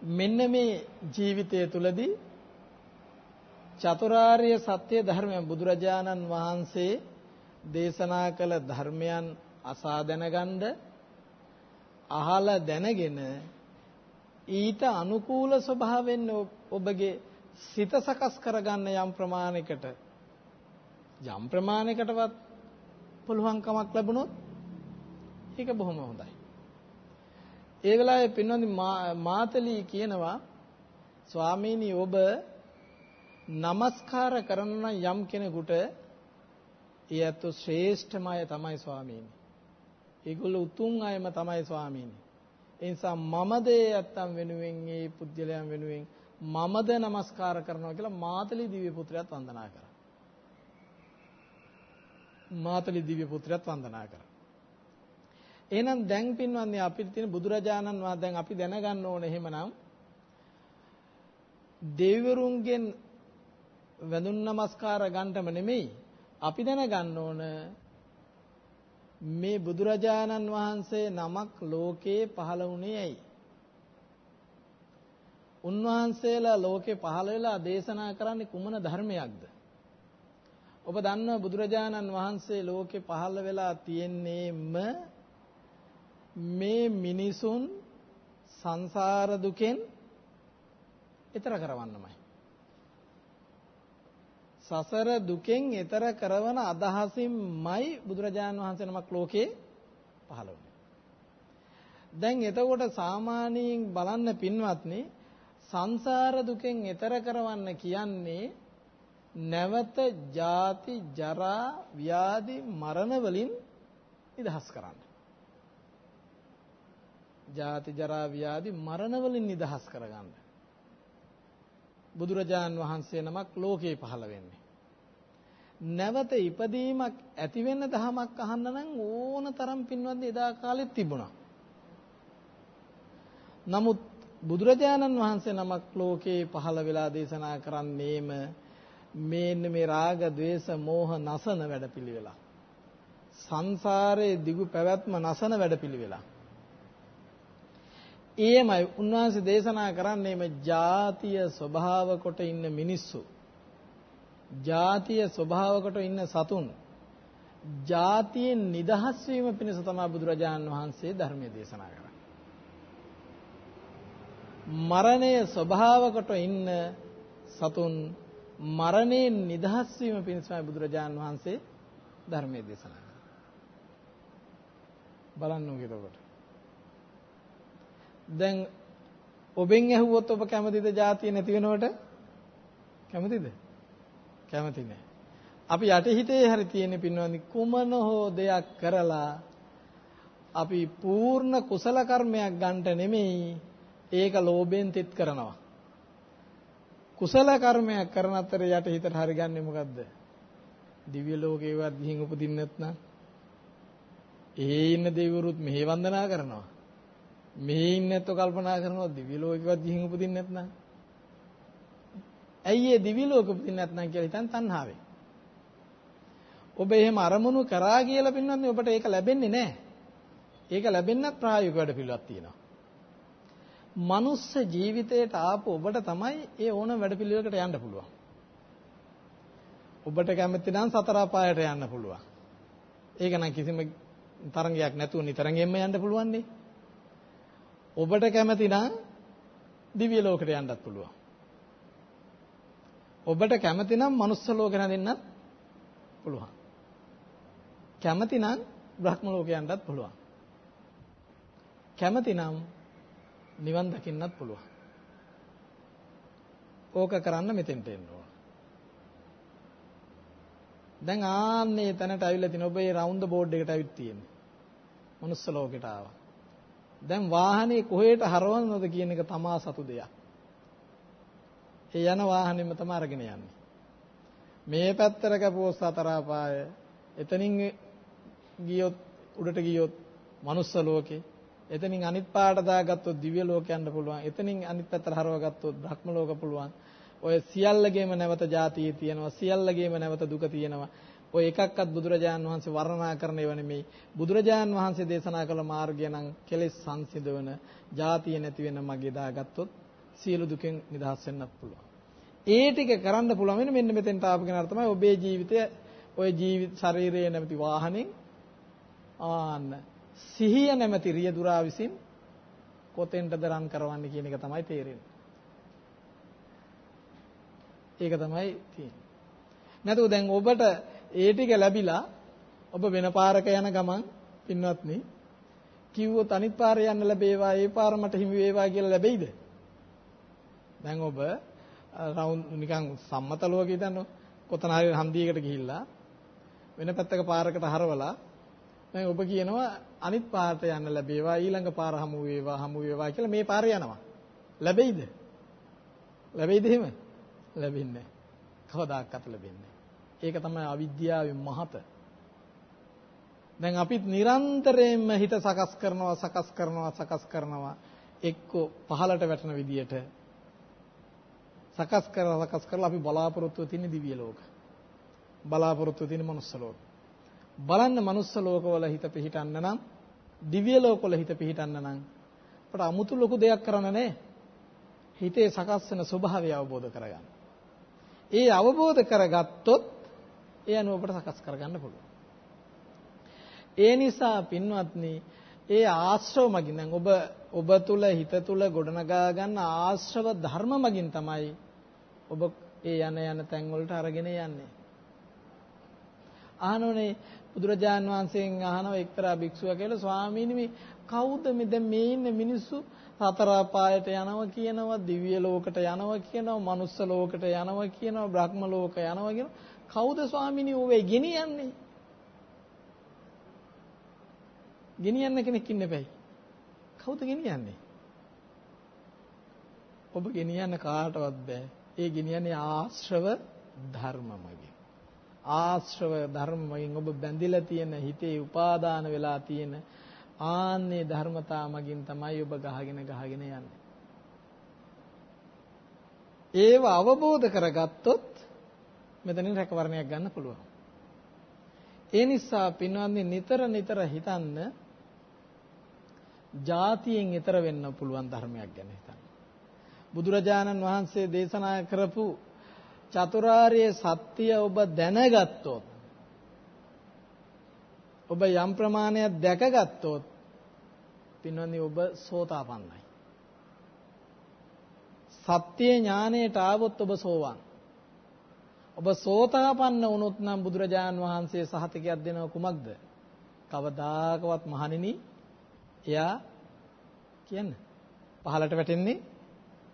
මෙන්න මේ ජීවිතය තුළදී චතුරාර්ය සත්‍ය ධර්මයන් බුදුරජාණන් වහන්සේ දේශනා කළ ධර්මයන් අසා දැනගන්න අහලා දැනගෙන ඊට අනුකූල ස්වභාවයෙන් ඔබගේ සිත සකස් කරගන්න යම් ප්‍රමාණයකට යම් ප්‍රමාණයකටවත් පුළුවන්කමක් ලැබුණොත් ඒක බොහොම හොඳයි. ඒ වෙලාවේ පින්වන්දි මාතලී කියනවා ස්වාමීනි ඔබ নমස්කාර කරන යම් කෙනෙකුට ඒ ඇත්ත ශ්‍රේෂ්ඨම අය තමයි ස්වාමීනි. ඒගොල්ලෝ උතුම් අයම තමයි ස්වාමීනි. ඒ නිසා මමද ඒ ඇත්තම් වෙනුවෙන් ඒ පුජ්‍යලයන් වෙනුවෙන් මමද নমස්කාර කරනවා කියලා මාතලී දිව්‍ය පුත්‍රයාත් වන්දනා කරා. මාතලී දිව්‍ය පුත්‍රයාත් වන්දනා කරා. එහෙනම් දැන් පින්වත්නි අපිට තියෙන බුදුරජාණන් වහන්සේ දැන් අපි දැනගන්න ඕනේ එහෙමනම් දෙවිවරුන්ගෙන් වැඳුම් නමස්කාර ගන්නටම නෙමෙයි අපි දැනගන්න ඕන මේ බුදුරජාණන් වහන්සේ නමක් ලෝකේ පහළ වුණේ ඇයි? උන්වහන්සේලා ලෝකේ පහළ වෙලා දේශනා කරන්නේ කුමන ධර්මයක්ද? ඔබ දන්නවා බුදුරජාණන් වහන්සේ ලෝකේ පහළ වෙලා තියෙන්නේම මේ මිනිසුන් සංසාර දුකෙන් ඈතර කරවන්නමයි. සසර දුකෙන් ඈතර කරවන අදහසින්මයි බුදුරජාණන් වහන්සේ නමක් ලෝකේ පහළ වුණේ. දැන් එතකොට සාමාන්‍යයෙන් බලන්න පින්වත්නි සංසාර දුකෙන් එතර කරවන්න කියන්නේ නැවත ජාති ජරා ව්‍යාධි මරණ වලින් නිදහස් කරන්න. ජාති ජරා ව්‍යාධි මරණ වලින් නිදහස් කරගන්න. බුදුරජාන් වහන්සේ නමක් ලෝකේ පහළ වෙන්නේ. නැවත ඉපදීමක් ඇති වෙන්න දහමක් අහන්න නම් ඕන තරම් පින්වත් එදා කාලෙත් තිබුණා. නමුත් බුදුරජාණන් වහන්සේ නමක් ලෝකේ පහළ වෙලා දේශනා කරන්නේම මේන්න මේ රාග, ద్వේෂ, මෝහ නසන වැඩපිළිවෙලා. සංසාරයේ දිගු පැවැත්ම නසන වැඩපිළිවෙලා. එයමයි උන්වහන්සේ දේශනා කරන්නේම ජාතිය ස්වභාව කොට ඉන්න මිනිස්සු. ජාතිය ස්වභාව කොට ඉන්න සතුන්. ජාතියෙන් නිදහස් වීම පිණිස තමයි බුදුරජාණන් වහන්සේ ධර්මයේ දේශනා කරන්නේ. මරණය ස්වභාව කොට ඉන්න සතුන් මරණයෙන් නිදහස් වීම පිණිසයි බුදුරජාණන් වහන්සේ ධර්මයේ දේශනා කළේ. බලන්න ඕක එතකොට. දැන් ඔබෙන් ඇහුවොත් ඔබ කැමතිද જાතිය නැති වෙනවට? කැමතිද? කැමති නෑ. අපි යටිහිතේ හරි තියෙන පින්වන්දි කුමන හෝ දෙයක් කරලා අපි පූර්ණ කුසල කර්මයක් ගන්නට නෙමෙයි ඒක ලෝභයෙන් තෙත් කරනවා. කුසල කර්මයක් කරන අතර යටිහිතට හරි ගන්නෙ මොකද්ද? දිව්‍ය ලෝකේවත් ගිහින් උපදින්න නැත්නම් ඒ ඉන්න දෙවිවරුත් මෙහි වන්දනා කරනවා. මෙහි ඉන්නේ නැත්නම් කල්පනා කරනවා දිව්‍ය ලෝකෙවත් ගිහින් උපදින්න නැත්නම්. ඇයි ඒ දිව්‍ය ලෝකෙ උපදින්න නැත්නම් කියලා හිතන් තණ්හාවෙන්. ඔබ එහෙම අරමුණු කරා කියලා පින්නන්නේ ඔබට ඒක ලැබෙන්නේ නැහැ. ඒක ලැබෙන්නත් ප්‍රායෝගික වැඩ පිළිවෙලක් තියෙනවා. මනුස්ස ජීවිතයට ආපු ඔබට තමයි ඒ ඕන වැඩ පිළිවෙලකට යන්න පුළුවන්. ඔබට කැමති නම් සතර පායට යන්න පුළුවන්. ඒක නම් කිසිම තරංගයක් නැතුව නිතරගෙන්ම යන්න පුළුවන් නේ. ඔබට කැමති නම් දිව්‍ය ලෝකෙට යන්නත් පුළුවන්. ඔබට කැමති නම් මනුස්ස ලෝකෙ නැදෙන්නත් පුළුවන්. කැමති නම් බ්‍රහ්ම ලෝකෙ යන්නත් පුළුවන්. කැමති නම් නිවන් දකින්නත් පුළුවන්. ඕක කරන්න මෙතෙන්ට එන්න ඕන. දැන් ආන්නේ තැනට අවිල්ලා තින ඔබ මේ රවුන්ඩ් බෝඩ් එකට අවිත් තියෙන්නේ. මනුස්ස ලෝකෙට ආවා. දැන් වාහනේ කොහෙට හරවන්නද කියන එක තමා සතු දෙයක්. ඒ යන වාහනේම තමයි අරගෙන යන්නේ. මේ පැත්තට කැපුවොත් සතර අපාය. එතනින් ගියොත් උඩට ගියොත් මනුස්ස ලෝකේ. එතනින් අනිත් පාට දාගත්තොත් දිව්‍ය ලෝක යන්න පුළුවන්. එතනින් අනිත් පැත්තට හරවගත්තොත් බ්‍රහ්ම ලෝක පුළුවන්. ඔය සියල්ලගේම නැවත જાතිය තියෙනවා. සියල්ලගේම නැවත දුක තියෙනවා. ඔය එකක්වත් බුදුරජාන් වහන්සේ වර්ණනා කරන ඒවා නෙමෙයි. බුදුරජාන් වහන්සේ දේශනා කළ මාර්ගය නම් කෙලෙස් සංසිඳවන, ಜಾතිය නැති වෙන මගේ දාගත්තොත් සියලු දුකෙන් නිදහස් වෙන්නත් පුළුවන්. ඒ ටික කරන්න පුළුවන් වෙන මෙන්න මෙතෙන්ට ආපු කෙනාට තමයි ඔබේ ජීවිතය ඔය ජීවිත ශරීරයේ නැමැති වාහනේ ආන්න සිහිය නැමැති රියදුරා විසින් කොතෙන්ටද රන් කරවන්නේ කියන එක තමයි තේරෙන්නේ. ඒක තමයි තියෙන්නේ. නැතුව දැන් ඔබට ඒ ටික ලැබිලා ඔබ වෙන පාරක යන ගමන් පින්වත්නි කිව්වොත් අනිත් පාරේ යන්න ලැබේවා ඒ පාර මට හිමි වේවා කියලා ලැබෙයිද? දැන් ඔබ රවුන්ඩ් නිකන් සම්මත ලෝකෙ හිටන්න කොතන හරි හන්දියකට ගිහිල්ලා වෙන පැත්තක පාරකට හරවලා දැන් ඔබ කියනවා අනිත් පාරට යන්න ලැබේවා ඊළඟ පාර හමු වේවා හමු වේවා කියලා මේ පාරේ යනවා. ලැබෙයිද? ලැබෙයිද එහෙම? ලැබෙන්නේ නැහැ. කවදාකවත් ලැබෙන්නේ ඒක තමයි අවිද්‍යාවේ මහත. දැන් අපිත් නිරන්තරයෙන්ම හිත සකස් කරනවා සකස් කරනවා සකස් කරනවා එක්ක පහලට වැටෙන විදියට සකස් කරලා සකස් කරලා අපි බලාපොරොත්තු වෙන දිව්‍ය ලෝක. බලාපොරොත්තු වෙන මනුස්ස ලෝක. බලන්න මනුස්ස ලෝකවල හිත පිහිටන්න නම් දිව්‍ය ලෝකවල හිත පිහිටන්න නම් අපට 아무තු ලොකු දෙයක් කරන්න නැහැ. හිතේ සකස් වෙන ස්වභාවය අවබෝධ කරගන්න. ඒ අවබෝධ කරගත්තොත් ඒ අනුව අපට සකස් කරගන්න පුළුවන්. ඒ නිසා පින්වත්නි ඒ ආශ්‍රව මගින් දැන් ඔබ ඔබ තුල හිත තුල ගොඩනගා ගන්න ආශ්‍රව ධර්ම මගින් තමයි ඔබ ඒ යන යන තැන් වලට අරගෙන යන්නේ. අහනෝනේ බුදුරජාන් වහන්සේගෙන් අහනවා එක්තරා භික්ෂුව කියලා ස්වාමීනි මේ කවුද මේ දැන් මේ ඉන්න මිනිස්සු සතර අපායට යනවා කියනවා දිව්‍ය ලෝකට යනවා කියනවා මනුස්ස ලෝකට යනවා කියනවා බ්‍රහ්ම ලෝක යනවා කියනවා කවුද ස්වාමීනි ඔවේ ගෙනියන්නේ? ගෙනියන්න කෙනෙක් ඉන්න බෑයි. කවුද ගෙනියන්නේ? ඔබ ගෙනියන්න කාටවත් බෑ. ඒ ගෙනියන්නේ ආශ්‍රව ධර්මමගින්. ආශ්‍රව ධර්මමගින් ඔබ බැඳිලා තියෙන හිතේ උපාදාන වෙලා තියෙන ආන්නේ ධර්මතා මගින් තමයි ඔබ ගහගෙන ගහගෙන යන්නේ. ඒව අවබෝධ කරගත්තොත් මෙතනින් රැකවරණයක් ගන්න පුළුවන්. ඒ නිසා පින්වත්නි නිතර නිතර හිතන්න ಜಾතියෙන් ඈතර වෙන්න පුළුවන් ධර්මයක් ගැන හිතන්න. බුදුරජාණන් වහන්සේ දේශනා කරපු චතුරාර්ය සත්‍ය ඔබ දැනගත්තොත් ඔබ යම් ප්‍රමාණයක් දැකගත්තොත් පින්වත්නි ඔබ සෝතාපන්නයි. සත්‍ය ඥානයට ආවොත් ඔබ සෝවන්. ඔබ සෝතාපන්න වුණොත් නම් බුදුරජාණන් වහන්සේ සහතිකයක් දෙනව කුමක්ද? කවදාකවත් මහණෙනි එයා කියන්න. පහලට වැටෙන්නේ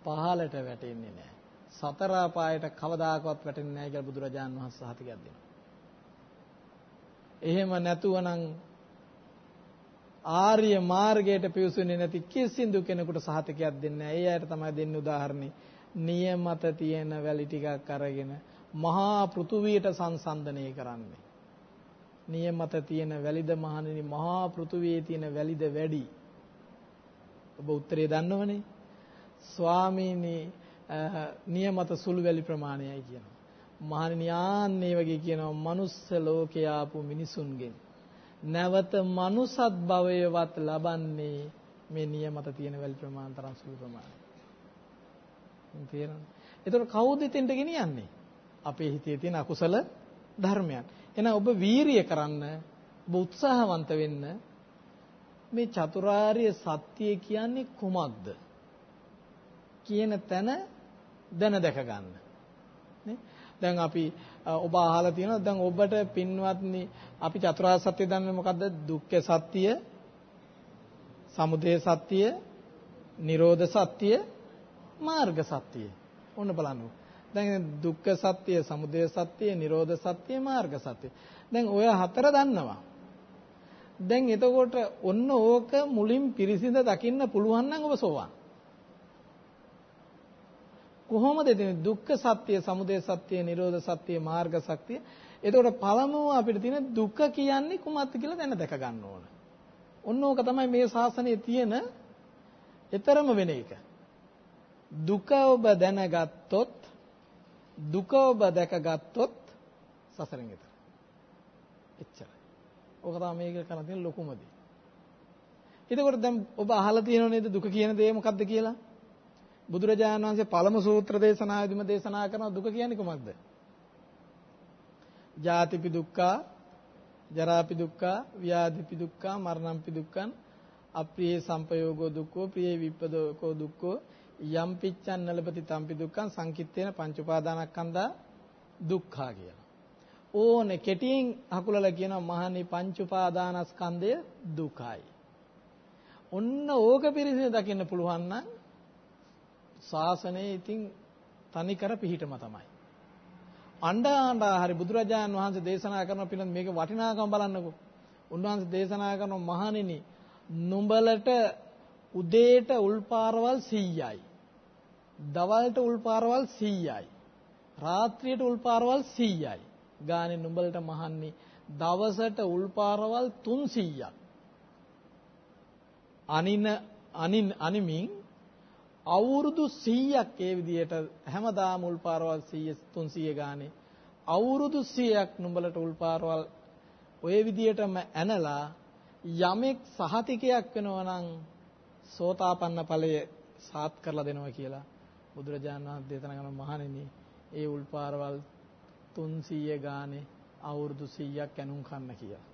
පහලට වැටෙන්නේ නැහැ. සතර අපායට කවදාකවත් වැටෙන්නේ නැහැ කියලා බුදුරජාණන් වහන්සේ සහතිකයක් දෙනවා. එහෙම නැතුව නම් ආර්ය මාර්ගයට පිවිසුනේ නැති කිසිදු කෙනෙකුට සහතිකයක් දෙන්නේ නැහැ. ඒ අයට තමයි දෙන්නේ උදාහරණේ. නියමත තියෙන වැලි ටිකක් අරගෙන මහා පෘථුවියට සංසන්දනය කරන්නේ. නියමත තියෙන වැලිද මහණෙනි මහා පෘථුවියේ තියෙන වැලිද වැඩි. ඔබ උත්තරේ දන්නවනේ. ස්වාමීනි නියමත සුළු වැලි ප්‍රමාණයයි කියනවා. මහණෙනි ආන්නේ වගේ කියනවා මනුස්ස ලෝකේ ආපු මිනිසුන්ගෙන් නැවත මනුසත් භවයවත් ලබන්නේ මේ නියමත තියෙන වැලි ප්‍රමාණ තරම් සුළු ප්‍රමාණයක්. තේරෙනවද? එතකොට කවුද එතෙන්ට ගෙනියන්නේ? අපේ හිතේ තියෙන අකුසල ධර්මයන්. එහෙනම් ඔබ වීරිය කරන්න, ඔබ උත්සාහවන්ත වෙන්න මේ චතුරාර්ය සත්‍ය කියන්නේ කුමක්ද? කියන තැන දැන දැක ගන්න. නේ? දැන් අපි ඔබ අහලා තියෙනවා දැන් ඔබට පින්වත්නි අපි චතුරාර්ය සත්‍ය දන්නේ මොකද්ද? දුක්ඛ සත්‍ය, සමුදය සත්‍ය, නිරෝධ සත්‍ය, මාර්ග සත්‍ය. ඔන්න බලන්න. දැන් දුක්ඛ සත්‍ය, සමුදය සත්‍ය, නිරෝධ සත්‍ය, මාර්ග සත්‍ය. දැන් ඔය හතර දන්නවා. දැන් එතකොට ඔන්න ඕක මුලින් පිරිසිඳ දකින්න පුළුවන් නම් ඔබ සෝවාන්. කොහොමද එතන දුක්ඛ සත්‍ය, සමුදය සත්‍ය, නිරෝධ සත්‍ය, මාර්ග සත්‍ය. එතකොට පළමුව අපිට තියෙන දුක කියන්නේ කුමක්ද කියලා දැන දැක ගන්න ඕන. ඔන්න ඕක තමයි මේ ශාසනයේ තියෙන ඊතරම වෙන එක. දුක ඔබ දැනගත්තොත් දුක ඔබ දැකගත්තොත් සසරෙන් ඈතර. එච්චරයි. ඕක තමයි මේක කරන තියෙන ලොකුම දේ. එතකොට දැන් ඔබ අහලා තියෙනව නේද දුක කියන දේ මොකක්ද කියලා? බුදුරජාණන් වහන්සේ පළමු සූත්‍ර දේශනාවේදීම දේශනා කරන දුක කියන්නේ කොහොමද? ජාතිපි දුක්ඛා, ජරාපි දුක්ඛා, ව්‍යාධිපි දුක්ඛා, මරණම්පි දුක්ඛං, අප්‍රියේ සංපයෝගෝ දුක්ඛෝ, ප්‍රියේ විප්පදෝකෝ දුක්ඛෝ, යම් පිච්ඡන් නලපති තම්පි දුක්ඛං සංකිට්ඨේන පංච උපාදානස්කන්ධා දුක්ඛා කියලා. ඕනේ කෙටියෙන් හකුලලා කියනවා මහනි පංච උපාදානස්කන්ධය දුකයි. ඔන්න ඕක පිරිසිදු දකින්න පුළුවන් නම් ශාසනයේ ඉතින් තනිකර පිහිටම තමයි. අඬා අඬා හරි බුදුරජාණන් වහන්සේ දේශනා කරන පිළිබඳ මේක වටිනාකම බලන්නකෝ. උන්වහන්සේ දේශනා කරන මහණෙනි නුඹලට උදේට උල්පාරවල් 100යි. දවල්ට උල්පාරවල් 100යි. රාත්‍රියට උල්පාරවල් 100යි. ගානේ නුඹලට මහන්නේ දවසට උල්පාරවල් 300ක්. අනින අනින් අනිමින් අවුරුදු 100ක් ඒ විදිහට හැමදාම උල්පාරවල් 100 300 ගානේ අවුරුදු 100ක් නුඹලට උල්පාරවල් ඔය විදිහටම ඇනලා යමෙක් සහතිකයක් වෙනවා නම් සෝතාපන්න ඵලය සාත් කරලා දෙනවා කියලා බුදුරජාණන් වහන්සේ දේශනා කරන මහණෙනි ඒ උල්පාරවල් 300 ගානේ අවුරුදු 100ක් ඇනුම් කන්න කියලා.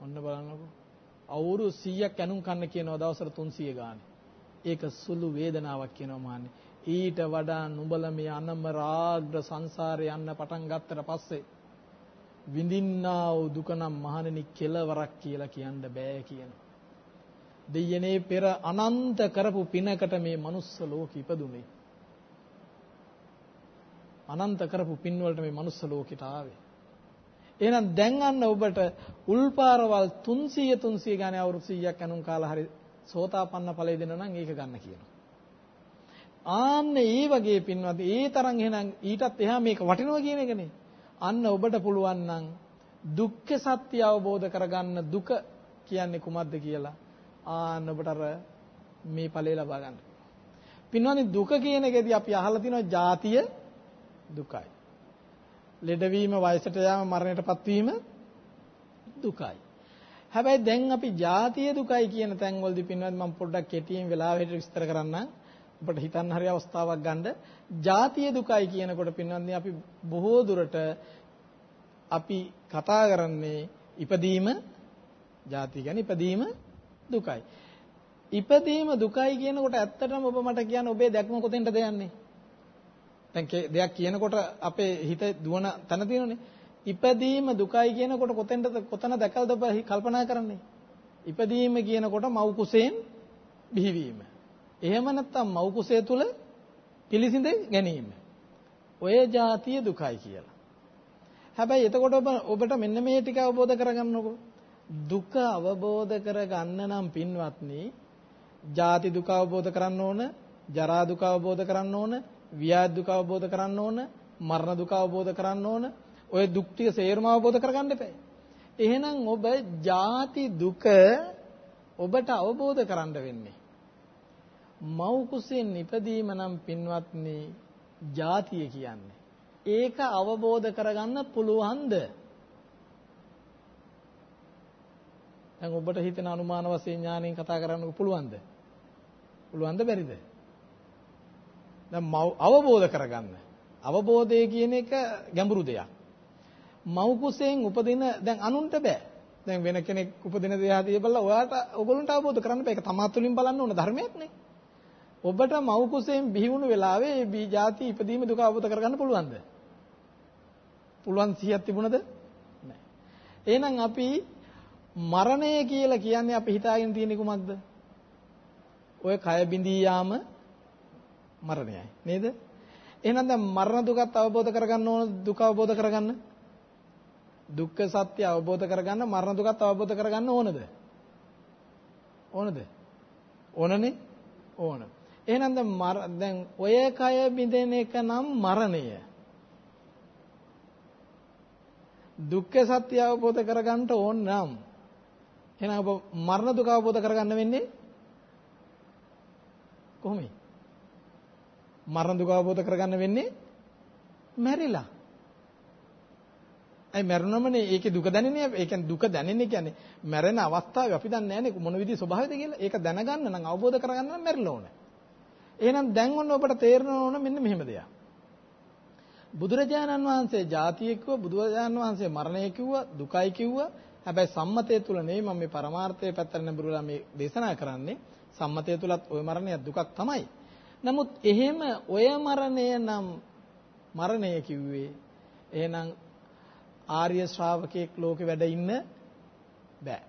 ඔන්න බලන්නකෝ. අවුරුදු 100ක් ඇනුම් කන්න කියනවා දවසට 300 ගානේ. ඒක සුළු වේදනාවක් කියනවා මහන්නේ. ඊට වඩා නුඹල මේ අනම රාග්‍ර සංසාරේ යන්න පටන් ගත්තට පස්සේ විඳින්නා වූ දුක නම් මහණෙනි කෙලවරක් කියලා කියන්න බෑ කියන. දෙයනේ පෙර අනන්ත කරපු පිනකට මේ manuss ලෝකෙ ඉපදුනේ. අනන්ත කරපු පින් වලට මේ manuss ලෝකෙට ආවේ. එහෙනම් දැන් අන්න ඔබට උල්පාරවල් 300 300 ගානේ අවුරුදු 100ක් යනුම් කාලා හරි සෝතාපන්න ඵලය දෙනවා නම් ඒක ගන්න කියනවා. ආන්න ඒ වගේ පින්වත් ඒ තරම් එහෙනම් ඊටත් එහා මේක වටිනවා කියන එකනේ. අන්න ඔබට පුළුවන් නම් දුක්ඛ සත්‍ය අවබෝධ කරගන්න දුක කියන්නේ කුමක්ද කියලා ආන්න ඔබට අර මේ ඵලය ලබා ගන්න. පින්වත්නි දුක කියන එකදී අපි අහලා තිනවා ජාතිය දුකයි. ලෙඩවීම වයසට යාම මරණයටපත් වීම දුකයි. හැබැයි දැන් අපි ජාතිය දුකයි කියන තැන්වලදී පින්වත් මම පොඩ්ඩක් කෙටියෙන් වෙලාවෙට විස්තර කරන්නම්. ඔබට හිතන්න හරි අවස්ථාවක් ගන්න. ජාතිය දුකයි කියනකොට පින්වත්නි අපි බොහෝ දුරට අපි කතා කරන්නේ ඉපදීම ජාති කියන්නේ ඉපදීම දුකයි. ඉපදීම දුකයි කියනකොට ඇත්තටම ඔබ මට කියන්න ඔබේ දැක්ම කොතෙන්ද යන්නේ? දැන් දෙයක් කියනකොට අපේ හිත දුවන තැන තියෙනනේ. ඉපදීම දුකයි කියනකොට කොතෙන්ද කොතන දැකල්ද ඔබ කල්පනා කරන්නේ? ඉපදීම කියනකොට මව් කුසෙන් බිහිවීම. එහෙම නැත්නම් මව් කුසය තුල පිළිසිඳ ගැනීම. ඔය જાතිය දුකයි කියලා. හැබැයි එතකොට ඔබ ඔබට මෙන්න මේ ටික අවබෝධ කරගන්නකො. දුක අවබෝධ කරගන්න නම් පින්වත්නි, ජාති දුක අවබෝධ කරන්න ඕන, ජරා දුක අවබෝධ කරන්න ඕන, ව්‍යාධි දුක අවබෝධ කරන්න ඕන, මරණ දුක අවබෝධ කරන්න ඕන. ඔය දුක් ටික සේරම අවබෝධ කරගන්න එපා. එහෙනම් ඔබ ජාති දුක ඔබට අවබෝධ කරන්න වෙන්නේ. මව් කුසෙන් ඉපදීම නම් පින්වත්නි ජාතිය කියන්නේ. ඒක අවබෝධ කරගන්න පුළුවන්ද? දැන් ඔබට හිතෙන අනුමාන වශයෙන් ඥාණයෙන් කතා කරන්න පුළුවන්ද? පුළුවන්ද බැරිද? දැන් අවබෝධ කරගන්න. අවබෝධය කියන එක ගැඹුරු දෙයක්. මව් කුසෙන් උපදින දැන් අනුන්ට බෑ. දැන් වෙන කෙනෙක් උපදින දේ ආදී බලලා ඔයාට ඔයගොල්ලන්ට අවබෝධ කරන්න බෑ. ඒක තමා තුළින් බලන්න ඕන ධර්මයක් නේ. ඔබට මව් කුසෙන් බිහි වුණු වෙලාවේ මේ බී ಜಾති ඉපදීම දුක අවබෝධ කරගන්න පුළුවන්ද? පුළුවන් සිහියක් තිබුණද? නැහැ. එහෙනම් අපි මරණය කියලා කියන්නේ අපි හිතාගෙන තියෙන කුමක්ද? ඔය කය බිඳී යාම මරණයයි නේද? එහෙනම් දැන් මරණ දුකත් අවබෝධ කරගන්න ඕන දුක අවබෝධ කරගන්න දුක්ඛ සත්‍ය අවබෝධ කරගන්න මරණ දුකත් අවබෝධ කරගන්න ඕනද? ඕනද? ඕනනේ? ඕන. එහෙනම් දැන් දැන් ඔය කය බිඳෙන එක නම් මරණය. දුක්ඛ සත්‍ය අවබෝධ කරගන්න ඕන නම් එහෙනම් ඔබ මරණ දුක අවබෝධ කරගන්න වෙන්නේ කොහොමද? මරණ දුක අවබෝධ කරගන්න වෙන්නේ මැරිලා. අයි මැරුණමනේ ඒකේ දුක දැනෙන්නේ ඒ කියන්නේ දුක දැනෙන්නේ කියන්නේ මැරෙන අවස්ථාවේ අපි දන්නේ නැහැනේ මොන විදිහේ ස්වභාවයද කියලා. ඒක දැනගන්න නම් අවබෝධ කරගන්න නම් මැරිලා ඕනේ. එහෙනම් දැන් ඔන්න ඔබට තේරෙන්න ඕන මෙන්න මෙහෙම දෙයක්. බුදුරජාණන් වහන්සේ ජාතිය කිව්ව බුදුරජාණන් වහන්සේ මරණය කිව්ව දුකයි කිව්ව හැබැයි සම්මතය තුල නෙවෙයි මම මේ පරමාර්ථයේ පැත්තට නඹුරලා මේ දේශනා කරන්නේ සම්මතය තුලත් ওই මරණය දුකක් තමයි නමුත් එහෙම ඔය මරණය නම් මරණය කිව්වේ එහෙනම් ආර්ය ශ්‍රාවකෙක් ලෝකෙ වැඩ ඉන්න බෑ.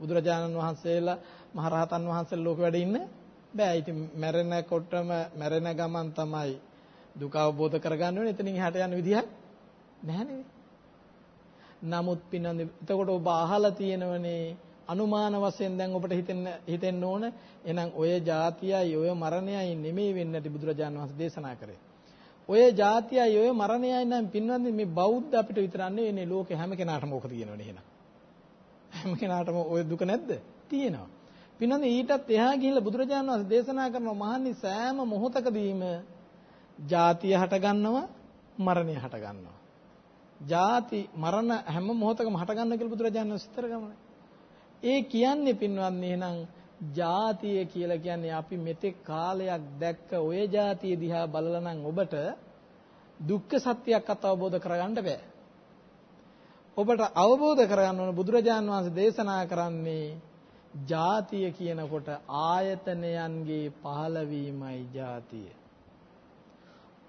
බුදුරජාණන් වහන්සේලා මහරහතන් වහන්සේලා ලෝකෙ වැඩ ඉන්න බෑ. ඉතින් මැරෙනකොටම මැරෙන ගමන් තමයි දුක අවබෝධ කරගන්න ඕනේ. එතනින් එහාට යන්න විදිහක් නැහැ නේද? නමුත් පින්නන්දි එතකොට ඔබ අහලා තියෙනවනේ අනුමාන වශයෙන් දැන් ඔබට හිතෙන්න හිතෙන්න ඕන එහෙනම් ඔය જાතියයි ඔය මරණයයි නෙමෙයි වෙන්නටි බුදුරජාණන් වහන්සේ දේශනා කරේ. ඔය જાතියයි ඔය මරණයයි නම් පින්වත්නි මේ බෞද්ධ අපිට විතරන්නේ වෙන්නේ ලෝකේ හැම කෙනාටම ඕක තියෙනවනේ එහෙනම්. හැම කෙනාටම ඔය දුක නැද්ද? තියෙනවා. පින්වත්නි ඊටත් එහා ගිහිල්ලා බුදුරජාණන් වහන්සේ දේශනා කරනවා මහන්නි සෑම මොහොතකදීම જાතිය හට ගන්නවා මරණය හට ගන්නවා. ಜಾති මරණ හැම මොහොතකම හට ගන්නවා කියලා බුදුරජාණන් වහන්සේ විස්තර කරනවා. ඒ කියන්නේ පින්වත්නි එහෙනම් ජාතිය කියලා කියන්නේ අපි මෙතෙක් කාලයක් දැක්ක ඔය ජාතිය දිහා බලලා නම් ඔබට දුක්ඛ සත්‍යයක් අවබෝධ කරගන්න බෑ. ඔබට අවබෝධ කරගන්න ඕන බුදුරජාන් වහන්සේ දේශනා කරන්නේ ජාතිය කියනකොට ආයතනයන්ගේ පහළවීමයි ජාතිය.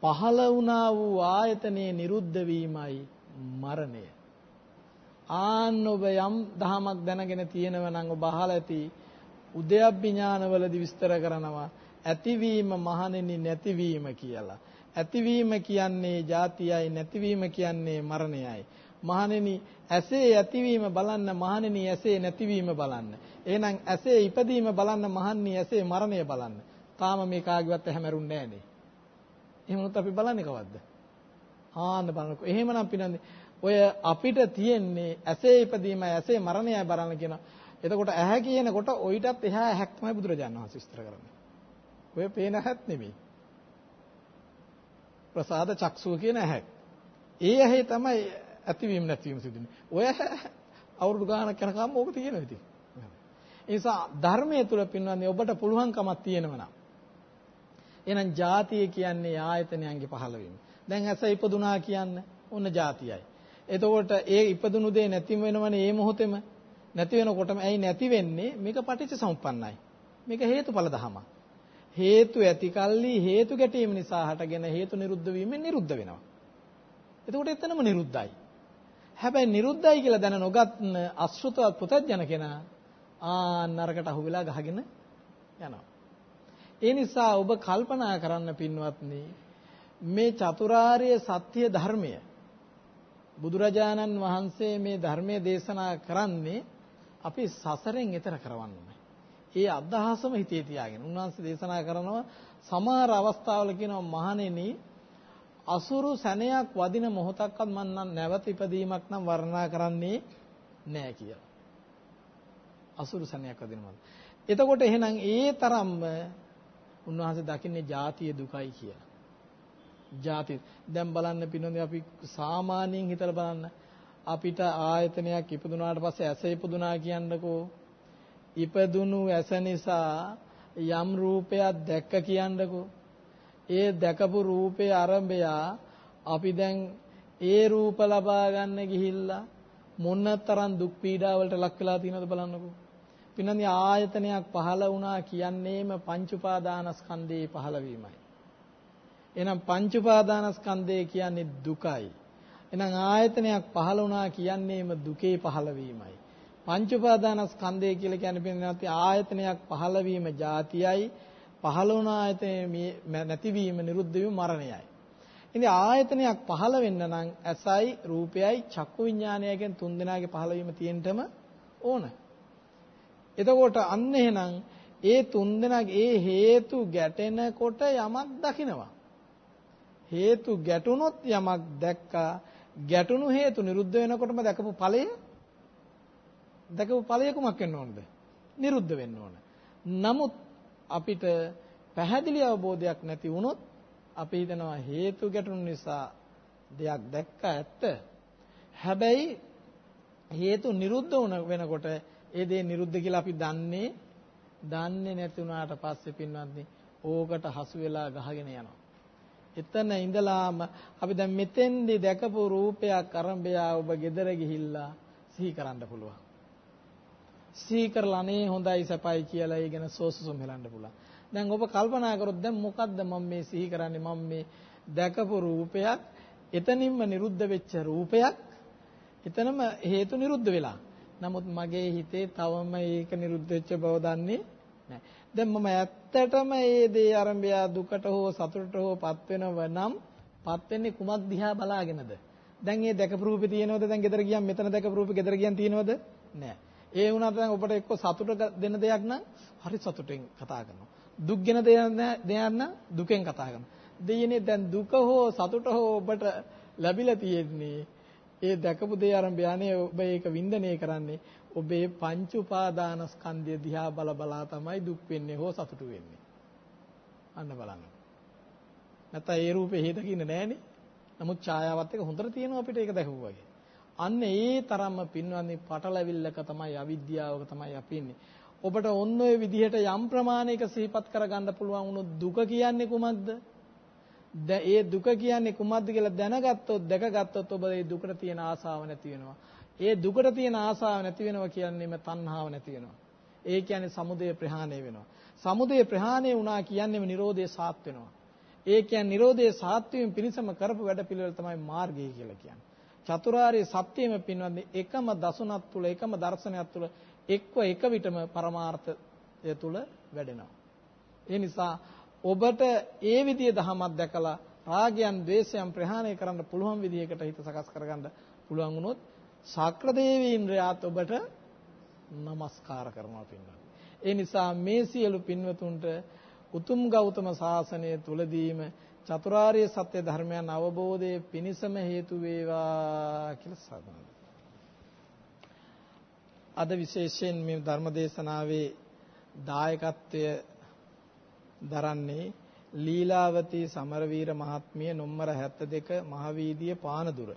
පහළ වුණා වූ ආයතනයේ නිරුද්ධ වීමයි මරණය. ආන්න ඔබ යම් දහමක් දැනගෙන තියෙනව නම් ඔබ අහලා ඇති උද්‍යප්පි ඥානවලදී විස්තර කරනවා ඇතිවීම මහණෙනි නැතිවීම කියලා. ඇතිවීම කියන්නේ ජාතියයි නැතිවීම කියන්නේ මරණයයි. මහණෙනි ඇසේ ඇතිවීම බලන්න මහණෙනි ඇසේ නැතිවීම බලන්න. එහෙනම් ඇසේ ඉපදීම බලන්න මහණෙනි ඇසේ මරණය බලන්න. තාම මේ කාගේවත් හැමරුන්නේ නැහනේ. එහෙමනොත් අපි බලන්නේ කවද්ද? ආන්න බලනකො. එහෙමනම් පිනන්නේ ඔය අපිට තියෙන්නේ ඇසේ ඉපදීමයි ඇසේ මරණයයි බලන්න කියන. එතකොට ඇහැ කියනකොට ඔయితත් එහා ඇහැක් තමයි බුදුරජාණන් වහන්සේ විස්තර කරන්නේ. ඔය පේන ඇහත් නෙමෙයි. ප්‍රසාද චක්සුව කියන ඇහැක්. ඒ ඇහි තමයි ඇතිවීම නැතිවීම සිදුන්නේ. ඔය අවුරුදු ගාණක් යනකම් ඕක තියෙනවා ඉතින්. ඒ නිසා ධර්මයේ තුල පින්වන්නේ ඔබට පුළුවන්කමක් තියෙනවා නම්. එහෙනම් ජාතිය කියන්නේ ආයතනයන්ගේ පහළවීම. දැන් ඇස ඉපදුනා කියන්නේ ඔන්න ජාතියයි. එතකොට ඒ ඉපදුණු දේ නැතිම වෙනවනේ මේ මොහොතේම. නැති වෙනකොටම ඇයි නැති වෙන්නේ? මේක පටිච්ච සමුප්පන්නයි. මේක හේතුඵල ධමයක්. හේතු ඇති කල්ලි හේතු ගැටීම නිසා හටගෙන හේතු නිරුද්ධ වීමෙන් නිරුද්ධ වෙනවා. එතකොට එතනම නිරුද්ධයි. හැබැයි නිරුද්ධයි කියලා දැන නොගත් අසෘතවත් පුතඥ කෙනා ආ නරකට අහු වෙලා ගහගෙන යනවා. ඒ නිසා ඔබ කල්පනා කරන්න පින්වත්නි මේ චතුරාර්ය සත්‍ය ධර්මය බුදුරජාණන් වහන්සේ මේ ධර්මයේ දේශනා කරන්නේ අපි සසරෙන් එතර කරවන්නයි. ඒ අදහසම හිතේ තියාගෙන උන්වහන්සේ දේශනා කරනවා සමහර අවස්ථාවල කියනවා මහණෙනි අසුරු සැනයක් වදින මොහොතක්වත් මම නම් නැවත ඉපදීමක් නම් වර්ණනා කරන්නේ නැහැ කියලා. අසුරු සැනයක් වදින මොහොත. එතකොට එහෙනම් ඒ තරම්ම උන්වහන්සේ දකින්නේ ජාතිය දුකයි කියලා. ජාති දැන් බලන්න පින්නොත් අපි සාමාන්‍යයෙන් හිතලා බලන්න. අපිට ආයතනයක් ඉපදුනාට පස්සේ ඇස ඉපදුනා කියන්නකෝ. ඉපදුණු ඇස නිසා යම් රූපයක් දැක්ක කියන්නකෝ. ඒ දැකපු රූපේ ආරම්භය අපි දැන් ඒ රූප ලබා ගන්න ගිහිල්ලා මොනතරම් දුක් පීඩා වලට ලක් වෙලා තියෙනවද බලන්නකෝ. පින්නන්නේ ආයතනයක් පහළ වුණා කියන්නේම පංච උපාදානස්කන්ධයේ පහළ වීමයි. එහෙනම් පංච උපාදානස්කන්ධය කියන්නේ දුකයි. එහෙනම් ආයතනයක් පහළ වුණා කියන්නේම දුකේ පහළ වීමයි. පංච උපාදානස්කන්ධය කියලා කියන්නේ පින්නන්නේ ආයතනයක් පහළ වීම જાතියයි පහළ වුණ ආයතනයේ නැතිවීම නිරුද්ධ වීම මරණයයි. ඉතින් ආයතනයක් පහළ වෙන්න නම් ඇසයි රූපයයි චක්කු විඥානයයි කියන තුන් දෙනාගේ පහළවීම තියෙන්නම ඕන. එතකොට අන්න එහෙනම් ඒ තුන්දෙනාගේ ඒ හේතු ගැටෙනකොට යමක් දකිනවා. හේතු ගැටුනොත් යමක් දැක්කා ගැටුණු හේතු නිරුද්ධ වෙනකොටම දැකපු ඵලය දැකපු ඵලය කුමක් වෙන්න ඕනද? නිරුද්ධ වෙන්න ඕන. නමුත් අපිට පැහැදිලි අවබෝධයක් නැති වුණොත් අපි හිතනවා හේතු ගැටුණු නිසා දෙයක් දැක්ක ඇත්ත. හැබැයි හේතු නිරුද්ධ වුණ වෙනකොට ඒ දේ නිරුද්ධ කියලා අපි දන්නේ දන්නේ නැති වුණාට පස්සේ පින්වත්නි ඕකට හසු වෙලා ගහගෙන යනවා. එතන ඉඳලාම අපි දැන් මෙතෙන්දී දැකපු රූපයක් අරඹය ඔබ ගෙදර ගිහිල්ලා සිහි කරන්න පුළුවන්. සිහි කරලා අනේ හොඳයි සපයි කියලා ඒ ගැන සෝසුසුම් හෙලන්න පුළුවන්. දැන් ඔබ කල්පනා කරොත් දැන් මොකද්ද මම මේ සිහි කරන්නේ මම මේ දැකපු රූපයක් එතනින්ම නිරුද්ධ වෙච්ච රූපයක් එතනම හේතු නිරුද්ධ වෙලා නමුත් මගේ හිතේ තවම ඒක නිරුද්ධ වෙච්ච බව දන්නේ නැහැ. දැන් මම ඇත්තටම මේ දේ ආරම්භය දුකට හෝ සතුටට හෝ පත් වෙනව නම් පත් වෙන්නේ කුමක් දිහා බලාගෙනද? දැන් මේ දැකපු රූපේ තියෙනවද? දැන් ගෙදර ගියම් මෙතන දැකපු රූපේ ගෙදර ගියම් තියෙනවද? නැහැ. ඒ වුණාට දැන් ඔබට එක්ක සතුට දෙන දෙයක් නම් හරි සතුටෙන් කතා කරනවා. දුක් ගෙන දෙයක් නම් දුකෙන් කතා කරනවා. දෙයනේ දැන් දුක හෝ සතුට හෝ ඔබට ලැබිලා තියෙන්නේ ඒ දැකපු දේ ආරම්භයනේ ඔබ ඒක වින්දනය කරන්නේ ඔබේ පංච උපාදානස්කන්ධය දිහා බල බලා තමයි දුක් වෙන්නේ හෝ සතුටු වෙන්නේ. අන්න බලන්න. නැත්නම් ඒ රූපේ හේත කින්නේ නැහනේ. නමුත් ඡායාවත් එක හොඳට තියෙනවා අපිට ඒක දැකපුවා වගේ. අන්න ඒ තරම්ම පින්වන්නේ පටලැවිල්ලක තමයි අවිද්‍යාවක තමයි අපි ඉන්නේ. ඔබට ඔන්න ඔය විදිහට යම් ප්‍රමාණයක සිහිපත් කරගන්න පුළුවන් වුණොත් දුක කියන්නේ කුමක්ද? ඒ දුක කියන්නේ කුමක්ද කියලා දැනගත්තොත් දැකගත්තොත් ඔබ ඒ දුකට තියෙන ආසාව නැති වෙනවා. ඒ දුකට තියෙන ආසාව නැති වෙනවා කියන්නේම තණ්හාව නැති වෙනවා. ඒ කියන්නේ සමුදය ප්‍රහාණය වෙනවා. සමුදය ප්‍රහාණය වුණා කියන්නේම Nirodhe සාත් වෙනවා. ඒ කියන්නේ Nirodhe සාත් වීම පිණිසම කරපු වැඩ පිළිවෙල තමයි මාර්ගය කියලා කියන්නේ. චතුරාර්ය සත්‍යයම පින්වත්නි එකම දසුණක් තුල එකම දර්ශනයක් තුල එක්ව එක විටම පරමාර්ථය තුල වැඩෙනවා. ඒ නිසා ඔබට ඒ විදිය දහමක් දැකලා රාගයන්, ద్వේෂයන් ප්‍රහාණය කරන්න පුළුවන් විදියකට හිත සකස් කරගන්න පුළුවන් වුණොත් ශාක්‍ර දේවීන්ද්‍රයාත් ඔබට নমස්කාර කරනවා පින්වත්නි. ඒ නිසා මේ සියලු පින්වතුන්ට උතුම් ගෞතම සාසනය තුලදීම චතුරාර්ය සත්‍ය ධර්මයන් අවබෝධයේ පිණසම හේතු වේවා කියලා සාදනවා. අද විශේෂයෙන් මේ ධර්ම දේශනාවේ දායකත්වය දරන්නේ ලීලාවතී සමරවීර මහත්මිය නොම්බර 72 මහවීදිය පානදුර.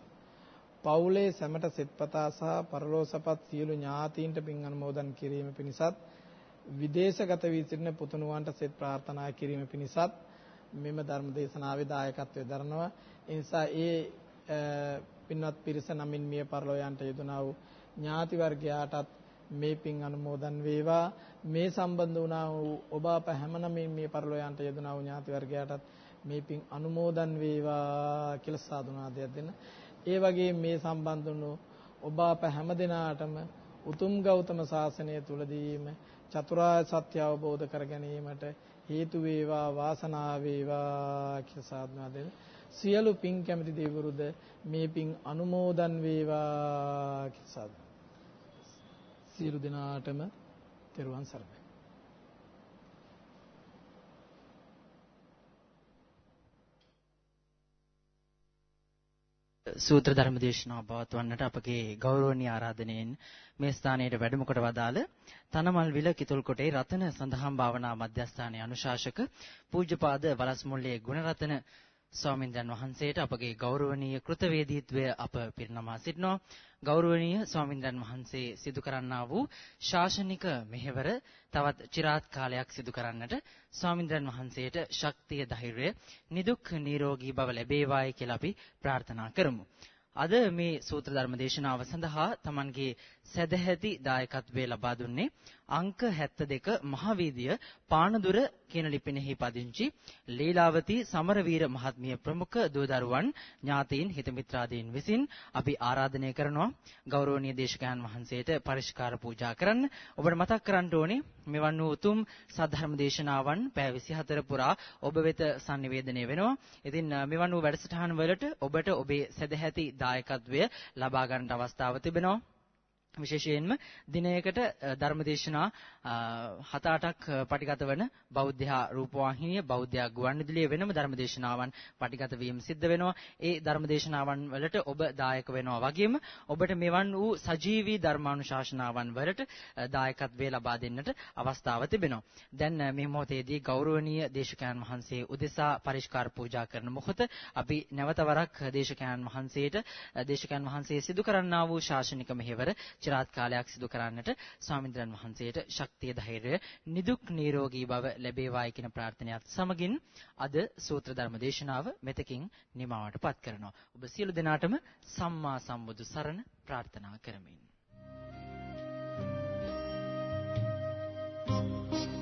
පවුලේ සැමට සෙත්පතා සහ පරලෝසපත් සියලු ඥාතීන්ට පින් අනුමෝදන් කිරීම පිණිසත් විදේශගත වී සිටින පුතුණුවන්ට සෙත් ප්‍රාර්ථනා කිරීම පිණිසත් මෙම ධර්ම දේශනාවේ දායකත්වයෙන් දරනවා. ඒ නිසා ඒ පින්වත් පිරිස නමින් මිය පරලෝ යන්ට යෙදුනා වූ ඥාති වර්ගයාටත් මේ පින් අනුමෝදන් වේවා. මේ සම්බන්ධ වුණා වූ ඔබ අප හැම නමින් මිය පරලෝ යන්ට යෙදුනා වූ ඥාති වර්ගයාටත් මේ පින් අනුමෝදන් වේවා කියලා සාදුනාදයක් දෙන්න. ඒ වගේ මේ සම්බන්ධ වුණු ඔබ අප හැම දිනාටම උතුම් ගෞතම සාසනය තුලදීම චතුරාර්ය සත්‍ය අවබෝධ කර ගැනීමට හේතු වේවා වාසනාව වේවා කියලා සාධනා දෙන්න. සියලු පින් කැමති දෙවිවරුද මේ පින් අනුමෝදන් වේවා කියලා සාධනා. සියලු දෙනාටම තෙරුවන් සරණයි. සූත්‍ර ධර්ම දේශනාව පවත්වන්නට අපගේ ගෞරවනීය ආරාධනෙන් මේ ස්ථානයට වැඩම කොට වදාළ තනමල් විල කිතුල්කොටේ රතන සඳහම් භාවනා මධ්‍යස්ථානයේ අනුශාසක පූජ්‍යපාද වලස්මුල්ලේ ගුණරතන ස්වාමින්දයන් වහන්සේට අපගේ ගෞරවනීය කෘතවේදීත්වය අප පිරිනමා සිටිනවා. ගෞරවනීය ස්වාමින්දයන් වහන්සේ සිදු කරන්නා වූ ශාසනික මෙහෙවර තවත් চিරාත් කාලයක් සිදු කරන්නට ස්වාමින්දයන් වහන්සේට ශක්තිය ධෛර්යය නිදුක් නිරෝගී බව ලැබේවායි කියලා අපි ප්‍රාර්ථනා කරමු. අද මේ සූත්‍ර ධර්ම දේශනාව සඳහා Tamanගේ සදැහැති දායකත්වය ලබා දුන්නේ අංක 72 මහවීදිය පානදුර කියන ලිපිනෙහි පදිංචි ලීලාවතී සමරවීර මහත්මිය ප්‍රමුඛ දූදරුවන් ඥාතීන් හිතමිත්‍රාදීන් විසින් අපි ආරාධනය කරනවා ගෞරවනීය දේශකයන් වහන්සේට පරිස්කාර පූජා කරන්න ඔබට මතක් කරන්න ඕනේ මෙවන් වූ උතුම් සද්ධර්ම දේශනාවන් පැය 24 පුරා ඔබ වෙත sannivedanaya වෙනවා. ඉතින් මෙවන් වූ වැඩසටහන් වලට ඔබට ඔබේ සදැහැති දායකත්වය ලබා ගන්නට අවස්ථාව තිබෙනවා. විශේෂයෙන්ම දිනයකට ධර්මදේශනා 7-8ක් පටිගත වන බෞද්ධ රූපවාහිනිය බෞද්ධ ගුවන්විදුලිය වෙනම ධර්මදේශනාවන් පටිගත වීම සිද්ධ වෙනවා. ඒ ධර්මදේශනාවන් වලට ඔබ දායක වෙනවා වගේම ඔබට මෙවන් වූ සජීවී ධර්මානුශාසනාවන් වලට දායකත්වයේ ලබා දෙන්නට අවස්ථාව තිබෙනවා. දැන් මේ මොහොතේදී ගෞරවනීය දේශකයන් වහන්සේ උදෙසා පරිස්කාර පූජා කරන මොහොත අපි නැවත වරක් දේශකයන් වහන්සේට දේශකයන් වහන්සේ සිදු කරන්නා වූ ශාසනික මෙහෙවර চিරාත් කාලයක් සිදු කරන්නට ස්වාමීන් වහන්සේට ශක්තිය ධෛර්යය නිදුක් නිරෝගී බව ලැබේවායි කියන ප්‍රාර්ථනාවත් සමගින් අද සූත්‍ර ධර්ම දේශනාව මෙතකින් නිමවට පත් කරනවා. ඔබ සියලු දෙනාටම සම්මා සම්බුදු සරණ ප්‍රාර්ථනා කරමින්. Thank you.